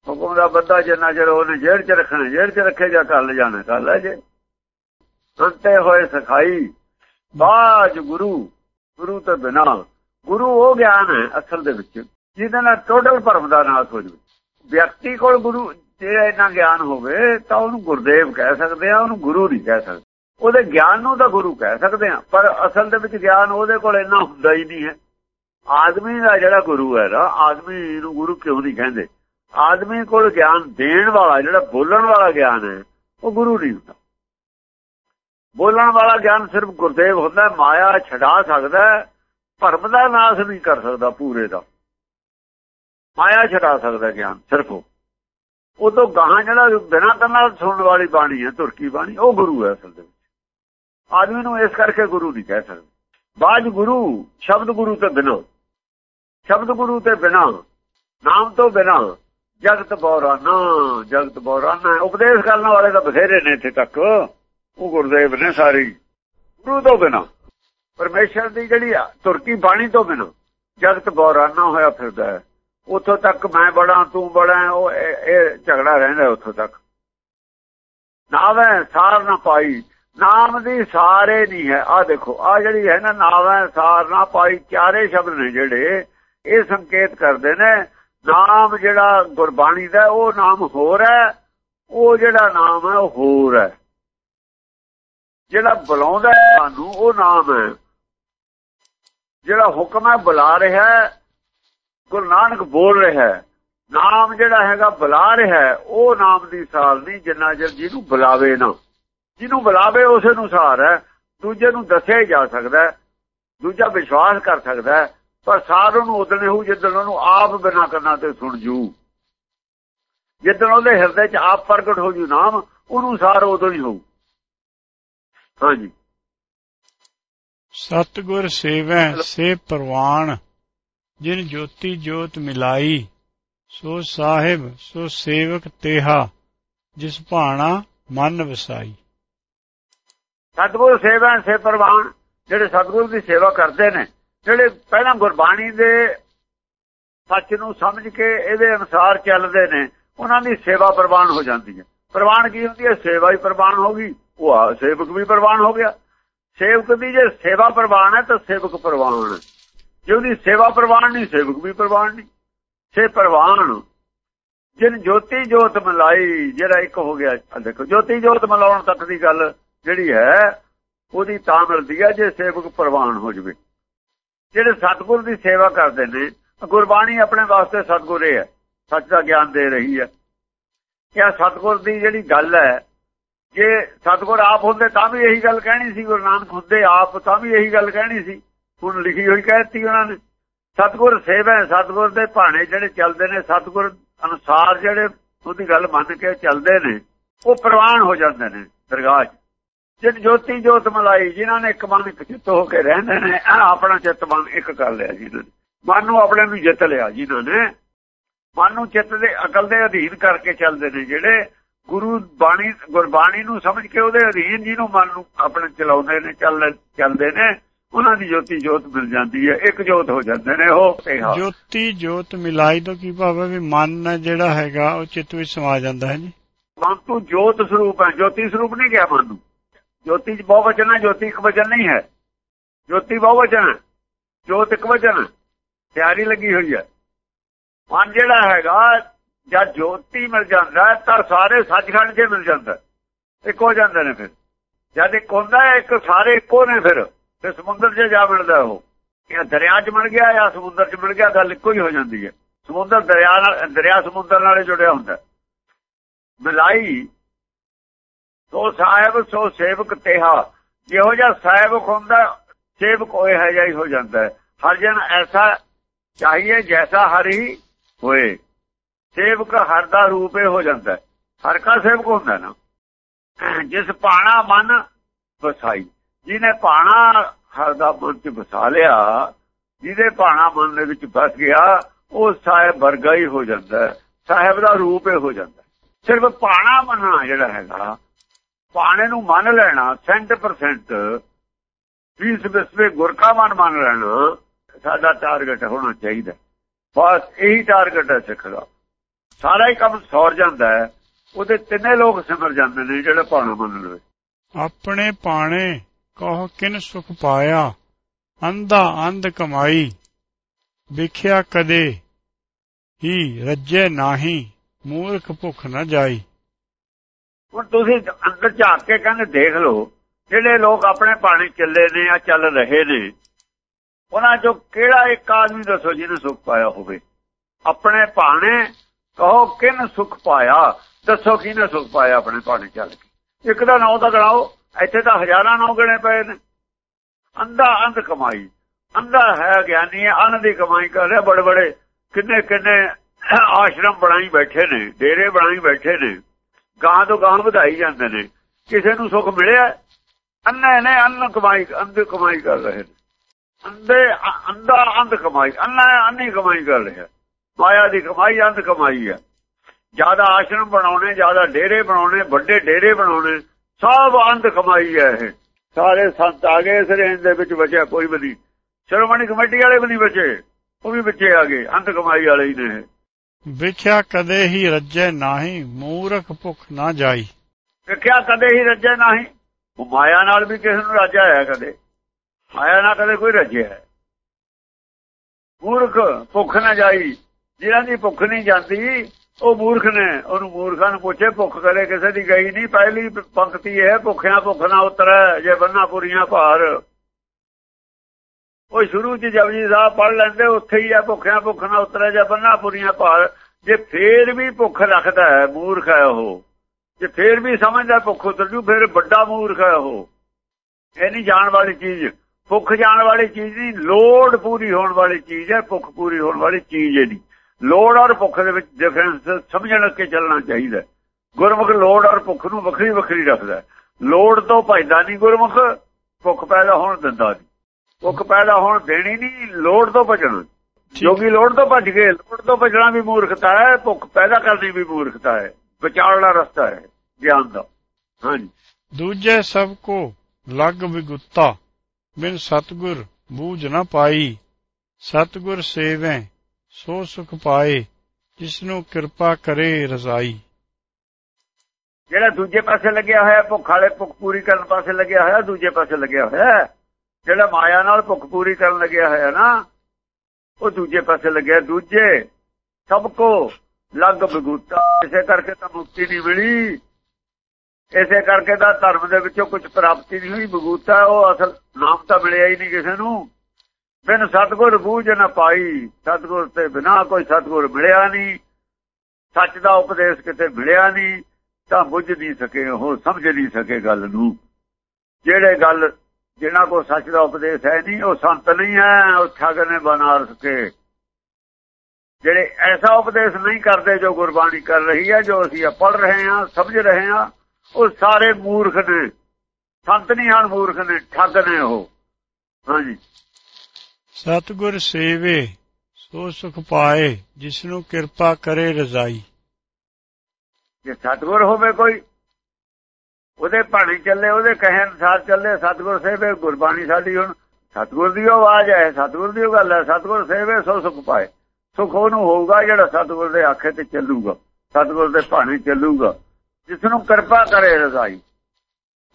S2: ਹੁਕਮ ਦਾ ਵੱਡਾ ਜਿੰਨਾ ਚਿਰ ਉਹਨੇ ਜੇਲ੍ਹ 'ਚ ਰੱਖਣਾ, ਜੇਲ੍ਹ 'ਚ ਰੱਖੇ ਜਾਂ ਕੱਲ ਜਾਣਾ ਕੱਲ ਜੇ। ਸੰਤੇ ਹੋਏ ਸਖਾਈ, ਬਾਜ ਗੁਰੂ ਗੁਰੂ ਤੋਂ ਬਿਨਾ। ਗੁਰੂ ਉਹ ਗਿਆਨ ਹੈ ਅਸਲ ਦੇ ਵਿੱਚ, ਜਿਹਦੇ ਨਾਲ ਟੋਟਲ ਭਰਮ ਦਾ ਨਾਸ ਹੋ ਜਵੇ। ਵਿਅਕਤੀ ਕੋਲ ਗੁਰੂ, ਜੇ ਇਹਨਾਂ ਗਿਆਨ ਹੋਵੇ, ਤਾਂ ਉਹਨੂੰ ਗੁਰਦੇਵ ਕਹਿ ਸਕਦੇ ਆ, ਉਹਨੂੰ ਗੁਰੂ ਨਹੀਂ ਕਹਿ ਸਕਦੇ। ਉਹਦੇ ਗਿਆਨ ਨੂੰ ਤਾਂ ਗੁਰੂ ਕਹਿ ਸਕਦੇ ਆ, ਪਰ ਅਸਲ ਦੇ ਵਿੱਚ ਗਿਆਨ ਉਹਦੇ ਕੋਲ ਇੰਨਾ ਹੁੰਦਾ ਹੀ ਨਹੀਂ ਹੈ। ਆਦਮੀ ਦਾ ਜਿਹੜਾ ਗੁਰੂ ਹੈ ਨਾ, ਆਦਮੀ ਨੂੰ ਗੁਰੂ ਕਿਉਂ ਨਹੀਂ ਕਹਿੰਦੇ? ਆਦਮੀ ਕੋਲ ਗਿਆਨ ਦੇਣ ਵਾਲਾ, ਜਿਹੜਾ ਬੋਲਣ ਵਾਲਾ ਗਿਆਨ ਹੈ, ਉਹ ਗੁਰੂ ਨਹੀਂ ਹੁੰਦਾ। ਬੋਲਣ ਵਾਲਾ ਗਿਆਨ ਸਿਰਫ ਗੁਰਦੇਵ ਹੁੰਦਾ, ਮਾਇਆ ਛਡਾ ਸਕਦਾ ਭਰਮ ਦਾ ਨਾਸ ਨਹੀਂ ਕਰ ਸਕਦਾ ਪੂਰੇ ਦਾ। ਮਾਇਆ ਛਡਾ ਸਕਦਾ ਗਿਆਨ, ਸਿਰਫ ਉਹ। ਤੋਂ ਗਾਹਾਂ ਜਿਹੜਾ ਬਿਨਾਂ ਕੰਨਾਂ ਸੁਣਨ ਵਾਲੀ ਬਾਣੀ ਹੈ ਤੁਰਕੀ ਬਾਣੀ, ਉਹ ਗੁਰੂ ਹੈ ਅਸਲ ਦੇ ਆਦਮੀ ਨੂੰ ਇਸ ਕਰਕੇ ਗੁਰੂ ਨਹੀਂ ਕਹਿ ਸਕਦੇ। ਬਾਜ ਗੁਰੂ ਸ਼ਬਦ ਗੁਰੂ ਤੋਂ ਬਿਨਾ, ਸ਼ਬਦ ਗੁਰੂ ਤੇ ਬਿਨਾ, ਨਾਮ ਤੋਂ ਬਿਨਾ, ਜਗਤ ਬੋਰਾਨਾ ਜਗਤ ਬੋਰਾਨਾ। ਉਪਦੇਸ਼ ਕਰਨ ਵਾਲੇ ਤਾਂ ਬਥੇਰੇ ਨੇ ਇੱਥੇ ਤੱਕ। ਉਹ ਗੁਰਦੇਵ ਨੇ ਸਾਰੀ। ਗੁਰੂ ਤੋਂ ਬਿਨਾ, ਪਰਮੇਸ਼ਰ ਦੀ ਜਿਹੜੀ ਆ, ਤੁਰਕੀ ਬਾਣੀ ਤੋਂ ਬਿਨਾ, ਜਗਤ ਬੋਰਾਨਾ ਹੋਇਆ ਫਿਰਦਾ ਹੈ। ਉੱਥੋਂ ਤੱਕ ਮੈਂ ਬੜਾ, ਤੂੰ ਬੜਾ, ਉਹ ਇਹ ਝਗੜਾ ਰਹਿੰਦਾ ਉੱਥੋਂ ਤੱਕ। ਨਾ ਨਾਵੇਂ ਸਾਰ ਨਾ ਪਾਈ ਨਾਮ ਦੀ ਸਾਰੇ ਨਹੀਂ ਹੈ। ਆ ਦੇਖੋ ਆ ਜਿਹੜੀ ਹੈ ਨਾ, ਨਾਵੇਂ ਸਾਰ ਨਾ ਪਾਈ, ਚਾਰੇ ਸ਼ਬਦ ਨੇ ਜਿਹੜੇ, ਇਹ ਸੰਕੇਤ ਕਰਦੇ ਨੇ, ਨਾਮ ਜਿਹੜਾ ਗੁਰਬਾਣੀ ਦਾ, ਉਹ ਨਾਮ ਹੋਰ ਹੈ, ਉਹ ਜਿਹੜਾ ਨਾਮ ਹੈ, ਉਹ ਹੋਰ ਹੈ। ਜਿਹੜਾ ਬੁਲਾਉਂਦਾ ਸਾਨੂੰ, ਉਹ ਨਾਮ ਹੈ। ਜਿਹੜਾ ਹੁਕਮ ਹੈ, ਬੁਲਾ ਰਿਹਾ ਗੁਰੂ ਨਾਨਕ ਬੋਲ ਰਿਹਾ ਨਾਮ ਜਿਹੜਾ ਹੈਗਾ, ਬੁਲਾ ਰਿਹਾ ਉਹ ਨਾਮ ਦੀ ਸਾਲ ਨਹੀਂ, ਜਿੰਨਾ ਚਿਰ ਜਿਹਨੂੰ ਬੁਲਾਵੇ ਨਾ। ਜਿਹਨੂੰ ਬੁਲਾਵੇ ਉਸੇ ਅਨੁਸਾਰ ਹੈ, ਦੂਜੇ ਨੂੰ ਦੱਸਿਆ ਜਾ ਸਕਦਾ ਦੂਜਾ ਵਿਸ਼ਵਾਸ ਕਰ ਸਕਦਾ ਪਰ ਸਾਰ ਉਹਨੂੰ ਉਦਣੇ ਹੋ ਜਦੋਂ ਉਹਨੂੰ ਆਪ ਬਿਨਾ ਕਰਨਾ ਤੇ ਸੁਣ ਜੂ। ਜਦੋਂ ਉਹਦੇ ਹਿਰਦੇ 'ਚ ਆਪ ਪ੍ਰਗਟ ਹੋ ਜੂ ਨਾਮ, ਉਹਨੂੰ ਸਾਰ ਉਦੋਂ ਹੀ ਹੋਊ। ਹਾਂਜੀ।
S1: ਸਤਗੁਰ ਸੇਵੈ, ਸੇ ਪ੍ਰਵਾਨ ਜਿਨ ਜੋਤੀ ਜੋਤ ਮਿਲਾਈ, ਸੋ ਸਾਹਿਬ, ਸੋ ਸੇਵਕ ਤੇਹਾ, ਜਿਸ ਭਾਣਾ ਮਨ ਵਸਾਈ।
S2: ਸਤਗੁਰ ਸੇਵਾ ਸੇ ਪ੍ਰਵਾਨ। ਜਿਹੜੇ ਸਤਗੁਰ ਦੀ ਸੇਵਾ ਕਰਦੇ ਨੇ, ਜਿਹੜੇ ਪਹਿਲਾਂ ਗੁਰਬਾਣੀ ਦੇ ਸੱਚ ਨੂੰ ਸਮਝ ਕੇ ਇਹਦੇ ਅਨੁਸਾਰ ਚੱਲਦੇ ਨੇ, ਉਹਨਾਂ ਦੀ ਸੇਵਾ ਪ੍ਰਵਾਨ ਹੋ ਜਾਂਦੀ ਹੈ। ਪ੍ਰਵਾਨ ਕੀ ਹੁੰਦੀ ਹੈ? ਸੇਵਾ ਹੀ ਪ੍ਰਵਾਨ ਹੋ ਗਈ, ਉਹ ਆ ਸੇਵਕ ਵੀ ਪ੍ਰਵਾਨ ਹੋ ਗਿਆ। ਸੇਵਕ ਦੀ ਜੇ ਸੇਵਾ ਪ੍ਰਵਾਨ ਹੈ ਤਾਂ ਸੇਵਕ ਪ੍ਰਵਾਨ ਜੇ ਉਹਦੀ ਸੇਵਾ ਪ੍ਰਵਾਨ ਨਹੀਂ, ਸੇਵਕ ਵੀ ਪ੍ਰਵਾਨ ਨਹੀਂ। ਸੇ ਪ੍ਰਵਾਨ। ਜਿਨ ਜੋਤੀ ਜੋਤ ਮਲਾਈ, ਜਿਹੜਾ ਇੱਕ ਹੋ ਗਿਆ ਦੇਖੋ, ਜੋਤੀ ਜੋਤ ਮਲਾਉਣ ਤੱਕ ਦੀ ਗੱਲ ਜਿਹੜੀ ਹੈ, ਉਹਦੀ ਤਾਂ ਮਿਲਦੀ ਹੈ ਜੇ ਸੇਵਕ ਪ੍ਰਵਾਨ ਹੋ ਜਵੇ। ਜਿਹੜੇ ਸਤਗੁਰ ਦੀ ਸੇਵਾ ਕਰਦੇ ਨੇ, ਗੁਰਬਾਣੀ ਆਪਣੇ ਵਾਸਤੇ ਸਤਗੁਰ ਹੈ, ਸੱਚ ਦਾ ਗਿਆਨ ਦੇ ਰਹੀ ਹੈ। ਇਹ ਸਤਗੁਰ ਦੀ ਜਿਹੜੀ ਗੱਲ ਹੈ, ਜੇ ਸਤਗੁਰ ਆਪ ਹੁੰਦੇ ਤਾਂ ਵੀ ਇਹੀ ਗੱਲ ਕਹਿਣੀ ਸੀ, ਗੁਰੂ ਨਾਨਕ ਹੁੰਦੇ ਆਪ ਤਾਂ ਵੀ ਇਹੀ ਗੱਲ ਕਹਿਣੀ ਸੀ। ਹੁਣ ਲਿਖੀ ਹੋਈ ਕਹਿਤੀ ਉਹਨਾਂ ਨੇ। ਸਤਗੁਰ ਸੇਵਾ ਸਤਗੁਰ ਦੇ ਭਾਣੇ ਜਿਹੜੇ ਚੱਲਦੇ ਨੇ, ਸਤਗੁਰ ਅਨੁਸਾਰ ਜਿਹੜੇ ਉਹਦੀ ਗੱਲ ਮੰਨ ਕੇ ਚੱਲਦੇ ਨੇ, ਉਹ ਪ੍ਰਵਾਨ ਹੋ ਜਾਂਦੇ ਨੇ ਦਰਗਾਹ ਜਿਨ ਜੋਤੀ ਜੋਤ ਮਲਾਈ ਜਿਨ੍ਹਾਂ ਨੇ ਇੱਕ ਮਨ ਇੱਕ ਚਿੱਤ ਹੋ ਕੇ ਰਹਿੰਦੇ ਨੇ ਆਪਣਾ ਚਿੱਤ ਮਨ ਇੱਕ ਕਰ ਲਿਆ ਜਿਨ੍ਹਾਂ ਨੇ। ਮਨ ਨੂੰ ਆਪਣੇ ਨੂੰ ਜਿੱਤ ਲਿਆ ਜਿਨ੍ਹਾਂ ਨੇ। ਮਨ ਨੂੰ ਚਿੱਤ ਦੇ ਅਕਲ ਦੇ ਅਧੀਨ ਕਰਕੇ ਚੱਲਦੇ ਨੇ ਜਿਹੜੇ ਗੁਰੂ ਬਾਣੀ ਗੁਰਬਾਣੀ ਨੂੰ ਸਮਝ ਕੇ ਉਹਦੇ ਅਧੀਨ ਜਿਹਨੂੰ ਮਨ ਨੂੰ ਆਪਣੇ ਚਲਾਉਂਦੇ ਨੇ ਚੱਲ ਚੱਲਦੇ ਨੇ ਉਹਨਾਂ ਦੀ ਜੋਤੀ ਜੋਤ ਮਿਲ ਜਾਂਦੀ ਹੈ ਇੱਕ ਜੋਤ ਹੋ ਜਾਂਦੇ ਨੇ ਉਹ
S1: ਜੋਤੀ ਜੋਤ ਮਿਲਾਈ ਤੋਂ ਕੀ ਭਾਵ ਹੈ ਵੀ ਮਨ ਜਿਹੜਾ ਹੈਗਾ ਉਹ ਚਿੱਤ ਵਿੱਚ ਸਮਾ ਜਾਂਦਾ ਹੈ ਜੀ?
S2: ਮਨ ਤੋਂ ਜੋਤ ਸਰੂਪ ਹੈ ਜੋਤੀ ਸਰੂਪ ਨਹੀਂ ਗਿਆ ਮਨ ਨੂੰ। ਜੋਤੀ ਚ ਬਹੁ ਵਚਨ ਹੈ ਜੋਤੀ ਇੱਕ ਵਚਨ ਨਹੀਂ ਹੈ। ਜੋਤੀ ਬਹੁ ਵਚਨ ਜੋਤ ਇੱਕ ਵਚਨ ਤਿਆਰੀ ਲੱਗੀ ਹੋਈ ਹੈ। ਮਨ ਜਿਹੜਾ ਹੈਗਾ ਜਦ ਜੋਤੀ ਮਿਲ ਜਾਂਦਾ, ਤਾਂ ਸਾਰੇ ਸੱਚਖੰਡ 'ਚ ਮਿਲ ਜਾਂਦਾ। ਇੱਕ ਹੋ ਜਾਂਦੇ ਨੇ ਫਿਰ। ਜਦ ਇੱਕ ਹੁੰਦਾ ਇੱਕ ਸਾਰੇ ਇੱਕੋ ਨੇ ਫਿਰ। ਤੇ ਸਮੁੰਦਰ 'ਚ ਜਾ ਮਿਲਦਾ ਉਹ। ਇਹ ਦਰਿਆ 'ਚ ਮਿਲ ਗਿਆ, ਜਾਂ ਸਮੁੰਦਰ 'ਚ ਮਿਲ ਗਿਆ, ਗੱਲ ਇੱਕੋ ਹੀ ਹੋ ਜਾਂਦੀ ਹੈ। ਸਮੁੰਦਰ ਦਰਿਆ ਨਾਲ, ਦਰਿਆ ਸਮੁੰਦਰ ਨਾਲ ਜੁੜਿਆ ਹੁੰਦਾ। ਮਿਲਾਈ ਸੋ ਸਾਹਿਬ, ਸੋ ਸੇਵਕ ਤੇਹਾ। ਜਿਹੋ ਜਿਹਾ ਸੇਵਕ ਹੁੰਦਾ, ਸੇਵਕ ਹੋਏ ਹੈ ਜਾਈ ਹੋ ਜਾਂਦਾ ਹਰ ਜਨ ਐਸਾ ਚਾਹੀਏ ਜੈਸਾ ਹਰੀ ਹੋਏ। ਸੇਵਕ ਹਰ ਦਾ ਰੂਪ ਹੋ ਜਾਂਦਾ ਹਰ ਕਾ ਸੇਵਕ ਹੁੰਦਾ ਨਾ। ਜਿਸ ਪਾਣਾ ਮਨ ਵਸਾਈ, ਜਿਹਨੇ ਪਾਣਾ ਹਰ ਦਾ ਮਨ ਚ ਵਸਾ ਲਿਆ, ਜਿਹਦੇ ਪਾਣਾ ਮਨ ਦੇ ਵਿੱਚ ਫਸ ਗਿਆ, ਉਹ ਸਾਹਿਬ ਵਰਗਾ ਹੀ ਹੋ ਜਾਂਦਾ ਸਾਹਿਬ ਦਾ ਰੂਪ ਹੀ ਹੋ ਜਾਂਦਾ ਸਿਰਫ ਪਾਣਾ ਮੰਨਣਾ ਜਿਹੜਾ ਹੈਗਾ ਪਾਣੇ ਨੂੰ ਮੰਨ ਲੈਣਾ 100% 20 ਬਿਸਵੇ ਗੁਰਕਾ ਮਨ ਮੰਨ ਲੈਣਾ, ਸਾਡਾ ਟਾਰਗੇਟ ਹੋਣਾ ਚਾਹੀਦਾ। ਬਸ ਇਹੀ ਟਾਰਗੇਟ ਹੈ ਸਿੱਖ ਦਾ। ਸਾਰਾ ਹੀ ਕੰਮ ਸੌਰ ਜਾਂਦਾ ਹੈ। ਉਹਦੇ ਤਿੰਨੇ ਲੋਕ ਸਿਮਰ ਜਾਂਦੇ ਨੇ ਜਿਹੜੇ ਪਾਣਾ ਮੰਨ ਲਵੇ।
S1: ਆਪਣੇ ਪਾਣੇ ਕਹੋ ਕਿਨ ਸੁਖ ਪਾਇਆ, ਅੰਧਾ ਅੰਧ ਕਮਾਈ, ਵਿਖਿਆ ਕਦੇ ਹੀ ਰੱਜੇ ਨਾਹੀ, ਮੂਰਖ ਭੁੱਖ ਨਾ ਜਾਈ।
S2: ਹੁਣ ਤੁਸੀਂ ਅੰਦਰ ਝਾਕ ਕੇ ਕਹਿੰਦੇ ਦੇਖ ਲਓ, ਜਿਹੜੇ ਲੋਕ ਆਪਣੇ ਪਾਣੀ ਚੱਲੇ ਨੇ ਆ ਚੱਲ ਰਹੇ ਨੇ, ਉਹਨਾਂ ਚੋਂ ਕਿਹੜਾ ਇੱਕ ਆਦਮੀ ਦੱਸੋ ਜਿਹਨੇ ਸੁਖ ਪਾਇਆ ਹੋਵੇ? ਆਪਣੇ ਭਾਣੇ ਕਹੋ ਕਿਨ ਸੁਖ ਪਾਇਆ? ਦੱਸੋ ਕਿਹਨੇ ਸੁੱਖ ਪਾਇਆ ਆਪਣੇ ਭਾਣੇ ਚੱਲ ਕੇ? ਇੱਕ ਦਾ ਨਾਮ ਤਾਂ ਗਣਾਓ, ਇੱਥੇ ਤਾਂ ਹਜ਼ਾਰਾਂ ਨਾਮ ਗਣੇ ਪਏ ਨੇ। ਅੰਧਾ ਅੰਧ ਕਮਾਈ, ਅੰਧਾ ਹੈ ਗਿਆਨੀ ਹੈ ਅੰਨ ਦੀ ਕਮਾਈ ਕਰ ਰਿਹਾ ਬੜੇ ਬੜੇ ਕਿੰਨੇ ਕਿੰਨੇ ਆਸ਼ਰਮ ਬਣਾਈ ਬੈਠੇ ਨੇ, ਡੇਰੇ ਬਣਾਈ ਬੈਠੇ ਨੇ। ਗਾਂ ਤੋਂ ਗਾਂ ਵਧਾਈ ਜਾਂਦੇ ਨੇ। ਕਿਸੇ ਨੂੰ ਸੁੱਖ ਮਿਲਿਆ ਅੰਨੇ ਨੇ ਅੰਨ ਕਮਾਈ, ਅੰਧ ਕਮਾਈ ਕਰ ਰਹੇ ਨੇ। ਅੰਦੇ ਅੰਦਾ ਅੰਧ ਕਮਾਈ ਅੰਨਾ ਅੰਨੀ ਕਮਾਈ ਕਰ ਰਿਹਾ। ਮਾਇਆ ਦੀ ਕਮਾਈ ਅੰਧ ਕਮਾਈ ਹੈ ਜ਼ਿਆਦਾ ਆਸ਼ਰਮ ਬਣਾਉਣੇ, ਜ਼ਿਆਦਾ ਡੇਰੇ ਬਣਾਉਣੇ, ਵੱਡੇ ਡੇਰੇ ਬਣਾਉਣੇ, ਸਭ ਅੰਧ ਕਮਾਈ ਹੈ ਇਹ। ਸਾਰੇ ਸੰਤ ਆ ਗਏ, ਇਸ ਦੇ ਵਿੱਚ ਬਚਿਆ ਕੋਈ ਵੀ ਨਹੀਂ। ਸ਼੍ਰੋਮਣੀ ਕਮੇਟੀ ਵਾਲੇ ਵੀ ਨਹੀਂ ਬਚੇ, ਉਹ ਵੀ ਬੱਚੇ ਆ ਗਏ, ਅੰਧ ਕਮਾਈ ਵਾਲੇ ਹੀ ਨੇ
S1: ਵਿਖਿਆ ਕਦੇ ਹੀ ਰੱਜੈ ਨਾਹੀ, ਮੂਰਖ ਭੁੱਖ ਨਾ ਜਾਈ।
S2: ਵੇਖਿਆ ਕਦੇ ਹੀ ਰੱਜੇ ਨਹੀਂ, ਉਹ ਮਾਇਆ ਨਾਲ ਵੀ ਕਿਸੇ ਨੂੰ ਰਾਜਾ ਹੈ ਕਦੇ। ਮਾਇਆ ਨਾਲ ਕਦੇ ਕੋਈ ਰੱਜਿਆ ਹੈ। ਮੂਰਖ ਭੁੱਖ ਨਾ ਜਾਈ, ਜਿਹਨਾਂ ਦੀ ਭੁੱਖ ਨਹੀਂ ਜਾਂਦੀ, ਉਹ ਮੂਰਖ ਨੇ, ਉਹਨੂੰ ਮੂਰਖਾਂ ਨੂੰ ਪੁੱਛੇ, ਭੁੱਖ ਕਰੇ ਕਿਸੇ ਦੀ ਗਈ ਨਹੀਂ। ਪਹਿਲੀ ਪੰਕਤੀ ਹੈ, ਭੁੱਖਿਆ ਭੁੱਖ ਨਾ ਉਤਰੈ, ਜੇ ਬੰਨਾ ਪੁਰੀਆਂ ਭਾਰ। ਉਹ ਸ਼ੁਰੂ ਚ ਜਪਜੀ ਸਾਹਿਬ ਪੜ ਲੈਂਦੇ, ਉੱਥੇ ਹੀ ਆ ਭੁੱਖਿਆਂ ਭੁੱਖ ਨਾ ਉਤਰੈ ਜਾਂ ਬੰਨਾ ਪੁਰੀਆਂ ਭਾਰ ਜੇ ਫੇਰ ਵੀ ਭੁੱਖ ਰੱਖਦਾ ਹੈ, ਮੂਰਖ ਹੈ ਉਹ। ਜੇ ਫੇਰ ਵੀ ਸਮਝਦਾ ਭੁੱਖ ਉਤਰ ਜੂ, ਫਿਰ ਵੱਡਾ ਮੂਰਖ ਹੈ ਉਹ। ਇਹ ਨਹੀਂ ਜਾਣ ਵਾਲੀ ਚੀਜ਼। ਭੁੱਖ ਜਾਣ ਵਾਲੀ ਚੀਜ਼ ਨਹੀਂ, ਲੋੜ ਪੂਰੀ ਹੋਣ ਵਾਲੀ ਚੀਜ਼ ਹੈ, ਭੁੱਖ ਪੂਰੀ ਹੋਣ ਵਾਲੀ ਚੀਜ਼ ਹੈ ਨਹੀਂ। ਲੋੜ ਔਰ ਭੁੱਖ ਦੇ ਵਿੱਚ ਡਿਫਰੈਂਸ ਸਮਝਣ ਕੇ ਚੱਲਣਾ ਚਾਹੀਦਾ ਗੁਰਮੁਖ ਲੋੜ ਔਰ ਭੁੱਖ ਨੂੰ ਵੱਖਰੀ ਵੱਖਰੀ ਰੱਖਦਾ ਲੋੜ ਤੋਂ ਭਜਦਾ ਨਹੀਂ ਗੁਰਮੁਖ, ਭੁੱਖ ਪੈਦਾ ਹੋਣ ਦਿੰਦਾ ਨਹੀਂ। ਭੁੱਖ ਪੈਦਾ ਹੋਣ ਦੇਣੀ ਨਹੀਂ ਲੋੜ ਤੋਂ ਭਜਣਾ। ਜੋਗੀ ਲੋੜ ਤੋਂ ਭੱਜ ਗਏ ਲੋੜ ਤੋਂ ਭਜਣਾ ਵੀ ਮੂਰਖਤਾ ਹੈ ਭੁੱਖ ਪੈਦਾ ਕਰਨੀ ਵੀ ਮੂਰਖਤਾ ਹੈ ਵਿਚਾਰਲਾ ਰਸਤਾ ਹੈ ਗਿਆਨ ਦਾ। ਹਾਂਜੀ।
S1: ਦੂਜੇ ਸਭ ਕੋ ਲਗ ਵਿਗੁੱਤਾ ਬਿਨ ਸਤਗੁਰ ਬੂਝ ਨਾ ਪਾਈ। ਸਤਗੁਰ ਸੇਵੈ ਸੋ ਸੁਖ ਪਾਏ ਜਿਸ ਨੂੰ ਕਿਰਪਾ ਕਰੇ ਰਜ਼ਾਈ।
S2: ਜਿਹੜਾ ਦੂਜੇ ਪਾਸੇ ਲੱਗਿਆ ਹੋਇਆ ਭੁੱਖ ਵਾਲੇ ਭੁੱਖ ਪੂਰੀ ਕਰਨ ਪਾਸੇ ਲੱਗਿਆ ਹੋਇਆ ਦੂਜੇ ਪਾਸੇ ਲੱਗਿਆ ਹੋਇਆ। ਜਿਹੜਾ ਮਾਇਆ ਨਾਲ ਭੁੱਖ ਪੂਰੀ ਕਰਨ ਲੱਗਿਆ ਹੋਇਆ ਨਾ, ਉਹ ਦੂਜੇ ਪਾਸੇ ਲੱਗਿਆ। ਦੂਜੇ ਸਭ ਕੋ ਲੱਗ ਬਗੂਤਾ ਇਸੇ ਕਰਕੇ ਤਾਂ ਮੁਕਤੀ ਨਹੀਂ ਮਿਲੀ। ਇਸੇ ਕਰਕੇ ਤਾਂ ਧਰਮ ਦੇ ਵਿੱਚੋਂ ਕੁਝ ਪ੍ਰਾਪਤੀ ਨਹੀਂ ਹੋਈ। ਬਗੂਤਾ ਉਹ ਅਸਲ ਨਾਮ ਤਾਂ ਮਿਲਿਆ ਹੀ ਨਹੀਂ ਕਿਸੇ ਨੂੰ। ਬਿਨ ਸਤਗੁਰ ਬੂਝ ਨਾ ਪਾਈ। ਸਤਗੁਰ ਤੇ ਬਿਨਾ ਕੋਈ ਸਤਗੁਰ ਮਿਲਿਆ ਨਹੀਂ। ਸੱਚ ਦਾ ਉਪਦੇਸ਼ ਕਿਤੇ ਮਿਲਿਆ ਨਹੀਂ। ਤਾਂ ਬੁੱਝ ਨਹੀਂ ਸਕੇ, ਉਹ ਸਮਝ ਨਹੀਂ ਸਕੇ ਗੱਲ ਨੂੰ। ਜਿਹੜੇ ਗੱਲ ਜਿਨ੍ਹਾਂ ਕੋ ਸੱਚ ਦਾ ਉਪਦੇਸ਼ ਹੈ ਨਹੀਂ ਉਹ ਸੰਤ ਨਹੀਂ ਹੈ ਉਹ ਠੱਗ ਨੇ ਬਨਾਰਸ ਕੇ। ਜਿਹੜੇ ਐਸਾ ਉਪਦੇਸ਼ ਨਹੀਂ ਕਰਦੇ ਜੋ ਗੁਰਬਾਣੀ ਕਰ ਰਹੀ ਹੈ ਜੋ ਅਸੀਂ ਪੜ ਰਹੇ ਹਾਂ ਸਮਝ ਰਹੇ ਹਾਂ ਉਹ ਸਾਰੇ ਮੂਰਖ ਨੇ। ਸੰਤ ਨਹੀਂ ਹਨ ਮੂਰਖ ਨੇ ਠੱਗ ਨੇ ਉਹ। ਹਾਂਜੀ।
S1: ਸਤਗੁਰ ਸੇਵੇ ਸੋ ਸੁਖ ਪਾਏ ਜਿਸ ਨੂੰ ਕਿਰਪਾ ਕਰੇ ਰਜ਼ਾਈ।
S2: ਜੇ ਸਤਗੁਰ ਹੋਵੇ ਕੋਈ ਉਹਦੇ ਭਾਣੀ ਚੱਲੇ, ਉਹਦੇ ਕਹੇ ਅਨਸਾਰ ਚੱਲੇ, ਸਤਗੁਰ ਸੇਵੇ, ਗੁਰਬਾਣੀ ਸਾਡੀ ਹੁਣ, ਸਤਗੁਰ ਦੀ ਆਵਾਜ਼ ਹੈ, ਸਤਗੁਰ ਦੀ ਗੱਲ ਹੈ, ਸਤਗੁਰ ਸੇਵੇ ਸੋ ਸੁਖ ਪਾਏ। ਸੁਖ ਉਹਨੂੰ ਹੋਊਗਾ ਜਿਹੜਾ ਸਤਗੁਰ ਦੇ ਆਖੇ ਤੇ ਚੱਲੂਗਾ, ਸਤਗੁਰ ਦੇ ਭਾਣੇ ਚੱਲੂਗਾ। ਜਿਸ ਨੂੰ ਕਿਰਪਾ ਕਰੇ ਰਜ਼ਾਈ,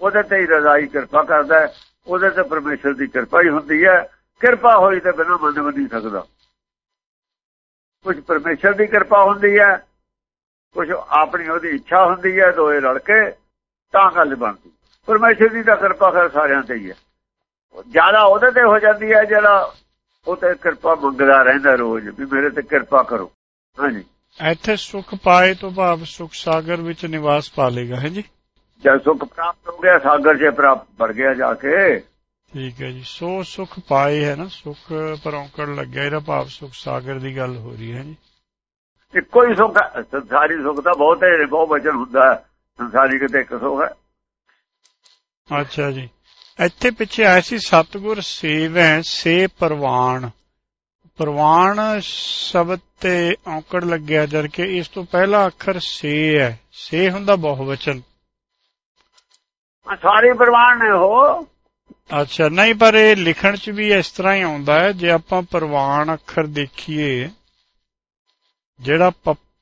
S2: ਉਹਦੇ ਤੇ ਹੀ ਰਜ਼ਾਈ ਕਿਰਪਾ ਕਰਦਾ ਹੈ, ਉਹਦੇ ਤੇ ਪਰਮੇਸ਼ਰ ਦੀ ਕਿਰਪਾ ਹੀ ਹੁੰਦੀ ਹੈ। ਕਿਰਪਾ ਹੋਈ ਤੇ ਬਿਨਾਂ ਮੰਨ ਨਹੀਂ ਸਕਦਾ। ਕੁਝ ਪਰਮੇਸ਼ਰ ਦੀ ਕਿਰਪਾ ਹੁੰਦੀ ਹੈ ਕੁਝ ਆਪਣੀ ਉਹਦੀ ਇੱਛਾ ਹੁੰਦੀ ਹੈ, ਦੋਏ ਰਲ ਕੇ ਤਾਂ ਗੱਲ ਬਣਦੀ। ਪਰਮੇਸ਼ਰ ਦੀ ਤਾਂ ਕਿਰਪਾ ਫਿਰ ਸਾਰਿਆਂ ਤੇ ਹੀ ਹੈ। ਜ਼ਿਆਦਾ ਉਹਦੇ ਤੇ ਹੋ ਜਾਂਦੀ ਹੈ ਜਿਹੜਾ ਉਹ ਤੇ ਕਿਰਪਾ ਮੰਗਦਾ ਰਹਿੰਦਾ ਰੋਜ਼ ਵੀ ਮੇਰੇ ਤੇ ਕਿਰਪਾ ਕਰੋ। ਹਾਂਜੀ।
S1: ਇੱਥੇ ਸੁਖ ਪਾਏ ਤੋਂ ਭਾਵ ਸੁਖ ਸਾਗਰ ਵਿੱਚ ਨਿਵਾਸ ਪਾ ਲੇਗਾ ਹੈ ਜੀ?
S2: ਜਦ ਸੁਖ ਪ੍ਰਾਪਤ ਹੋ ਗਿਆ ਸਾਗਰ 'ਚ ਪ੍ਰਾਪਤ ਵੜ ਗਿਆ ਜਾ ਕੇ।
S1: ਠੀਕ ਹੈ ਜੀ। ਸੋ ਸੁਖ ਪਾਏ ਹੈ ਨਾ ਸੁਖ ਪਰੌਂਕੜ ਲੱਗਿਆ ਇਹਦਾ ਭਾਵ ਸੁਖ ਸਾਗਰ ਦੀ ਗੱਲ ਹੋ ਰਹੀ ਹੈ ਜੀ?
S2: ਇੱਕੋ ਹੀ ਸੁਖ ਹੈ। ਸੰਸਾਰੀ ਸੁਖ ਤਾਂ ਬਹੁਤ ਹੈ ਬਹੁਤ ਵਚਨ ਹੁੰਦਾ ਸੰਸਾਰੀ ਕਿਤੇ ਇੱਕ ਸੁਖ ਹੈ।
S1: ਅੱਛਾ ਜੀ। ਇੱਥੇ ਪਿੱਛੇ ਆਇਆ ਸੀ ਸਤਗੁਰ ਸੇਵੈ ਸੇ ਪਰਵਾਨ ਪਰਵਾਨ ਸ਼ਬਦ ਤੇ ਔਂਕੜ ਲੱਗਿਆ ਜਦ ਕਿ ਇਸ ਤੋਂ ਪਹਿਲਾ ਅੱਖਰ ਸੇ ਹੈ। ਸੇ ਹੁੰਦਾ ਬਹੁਵਚਨ।
S2: ਸਾਰੇ ਪਰਵਾਨ ਨੇ ਉਹ।
S1: ਅੱਛਾ ਨਹੀਂ ਪਰ ਇਹ ਲਿਖਣ 'ਚ ਵੀ ਇਸ ਤਰ੍ਹਾਂ ਹੀ ਆਉਂਦਾ ਹੈ ਜੇ ਆਪਾਂ ਪਰਵਾਨ ਅੱਖਰ ਦੇਖੀਏ ਜਿਹੜਾ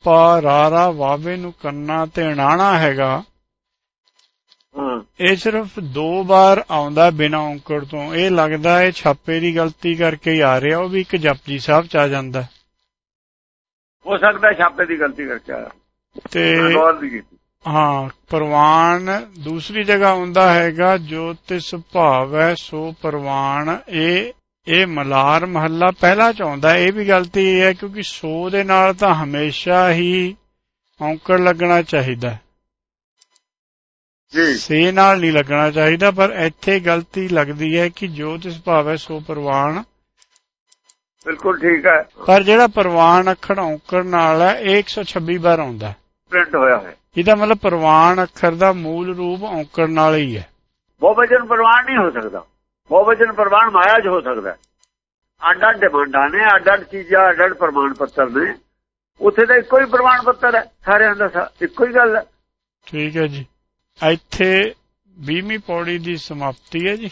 S1: ਪੱਪਾ ਰਾਰਾ ਵਾਵੇ ਨੂੰ ਕੰਨਾ ਤੇ ਅਣਾਣਾ ਹੈਗਾ। ਇਹ ਸਿਰਫ ਦੋ ਵਾਰ ਆਉਂਦਾ ਬਿਨਾ ਔਂਕੜ ਤੋਂ। ਇਹ ਲੱਗਦਾ ਹੈ ਛਾਪੇ ਦੀ ਗਲਤੀ ਕਰਕੇ ਹੀ ਆ ਰਿਹਾ ਉਹ ਵੀ ਇੱਕ ਜਪਜੀ ਸਾਹਿਬ ਚ ਆ ਜਾਂਦਾ।
S2: ਹੋ ਸਕਦਾ ਛਾਪੇ ਦੀ ਗਲਤੀ ਕਰਕੇ ਆਇਆ
S1: ਤੇ ਹਾਂ ਪ੍ਰਵਾਨ ਦੂਸਰੀ ਜਗ੍ਹਾ ਹੁੰਦਾ ਹੈਗਾ ਜੋ ਤਿਸ ਭਾਵ ਹੈ ਸੋ ਪ੍ਰਵਾਨ ਇਹ ਇਹ ਮਲਾਰ ਮਹੱਲਾ ਪਹਿਲਾ ਚ ਆਉਂਦਾ ਇਹ ਵੀ ਗਲਤੀ ਹੈ ਕਿਉਂਕਿ ਸੋ ਦੇ ਨਾਲ ਤਾਂ ਹਮੇਸ਼ਾ ਹੀ ਔਂਕੜ ਲੱਗਣਾ ਚਾਹੀਦਾ।
S2: ਜੀ।
S1: ਸੇ ਨਾਲ ਨਹੀਂ ਲੱਗਣਾ ਚਾਹੀਦਾ ਪਰ ਇੱਥੇ ਗਲਤੀ ਲੱਗਦੀ ਹੈ ਕਿ ਜੋ ਤਿਸ ਭਾਵ ਸੋ ਪ੍ਰਵਾਨ।
S2: ਬਿਲਕੁਲ ਠੀਕ ਹੈ।
S1: ਪਰ ਜਿਹੜਾ ਪ੍ਰਵਾਨ ਅੱਖਰ ਔਂਕੜ ਨਾਲ ਹੈ ਇਹ 126 ਵਾਰ ਆਉਂਦਾ
S2: ਪ੍ਰਿੰਟ ਹੋਇਆ ਹੈ।
S1: ਇਹਦਾ ਮਤਲਬ ਪ੍ਰਵਾਨ ਅੱਖਰ ਦਾ ਮੂਲ ਰੂਪ ਔਂਕੜ ਨਾਲ ਹੀ ਹੈ।
S2: ਬਹੁਵਚਨ ਪ੍ਰਵਾਨ ਨਹੀਂ ਹੋ ਸਕਦਾ। ਬਹੁਵਚਨ ਪ੍ਰਵਾਨ ਮਾਇਆ 'ਚ ਹੋ ਸਕਦਾ ਅੱਡ ਅੱਡ ਡਿਮਾਂਡਾਂ ਨੇ ਅੱਡ ਅੱਡ ਚੀਜ਼ਾਂ ਅੱਡ ਅੱਡ ਪ੍ਰਮਾਣ ਪੱਤਰ ਨੇ। ਉੱਥੇ ਤਾਂ ਇੱਕੋ ਹੀ ਪ੍ਰਮਾਣ ਪੱਤਰ ਹੈ, ਸਾਰਿਆਂ ਦਾ ਇੱਕੋ ਹੀ ਗੱਲ ਹੈ।
S1: ਠੀਕ ਹੈ ਜੀ। ਇੱਥੇ 20ਵੀਂ ਪੌੜੀ ਦੀ ਸਮਾਪਤੀ ਹੈ ਜੀ।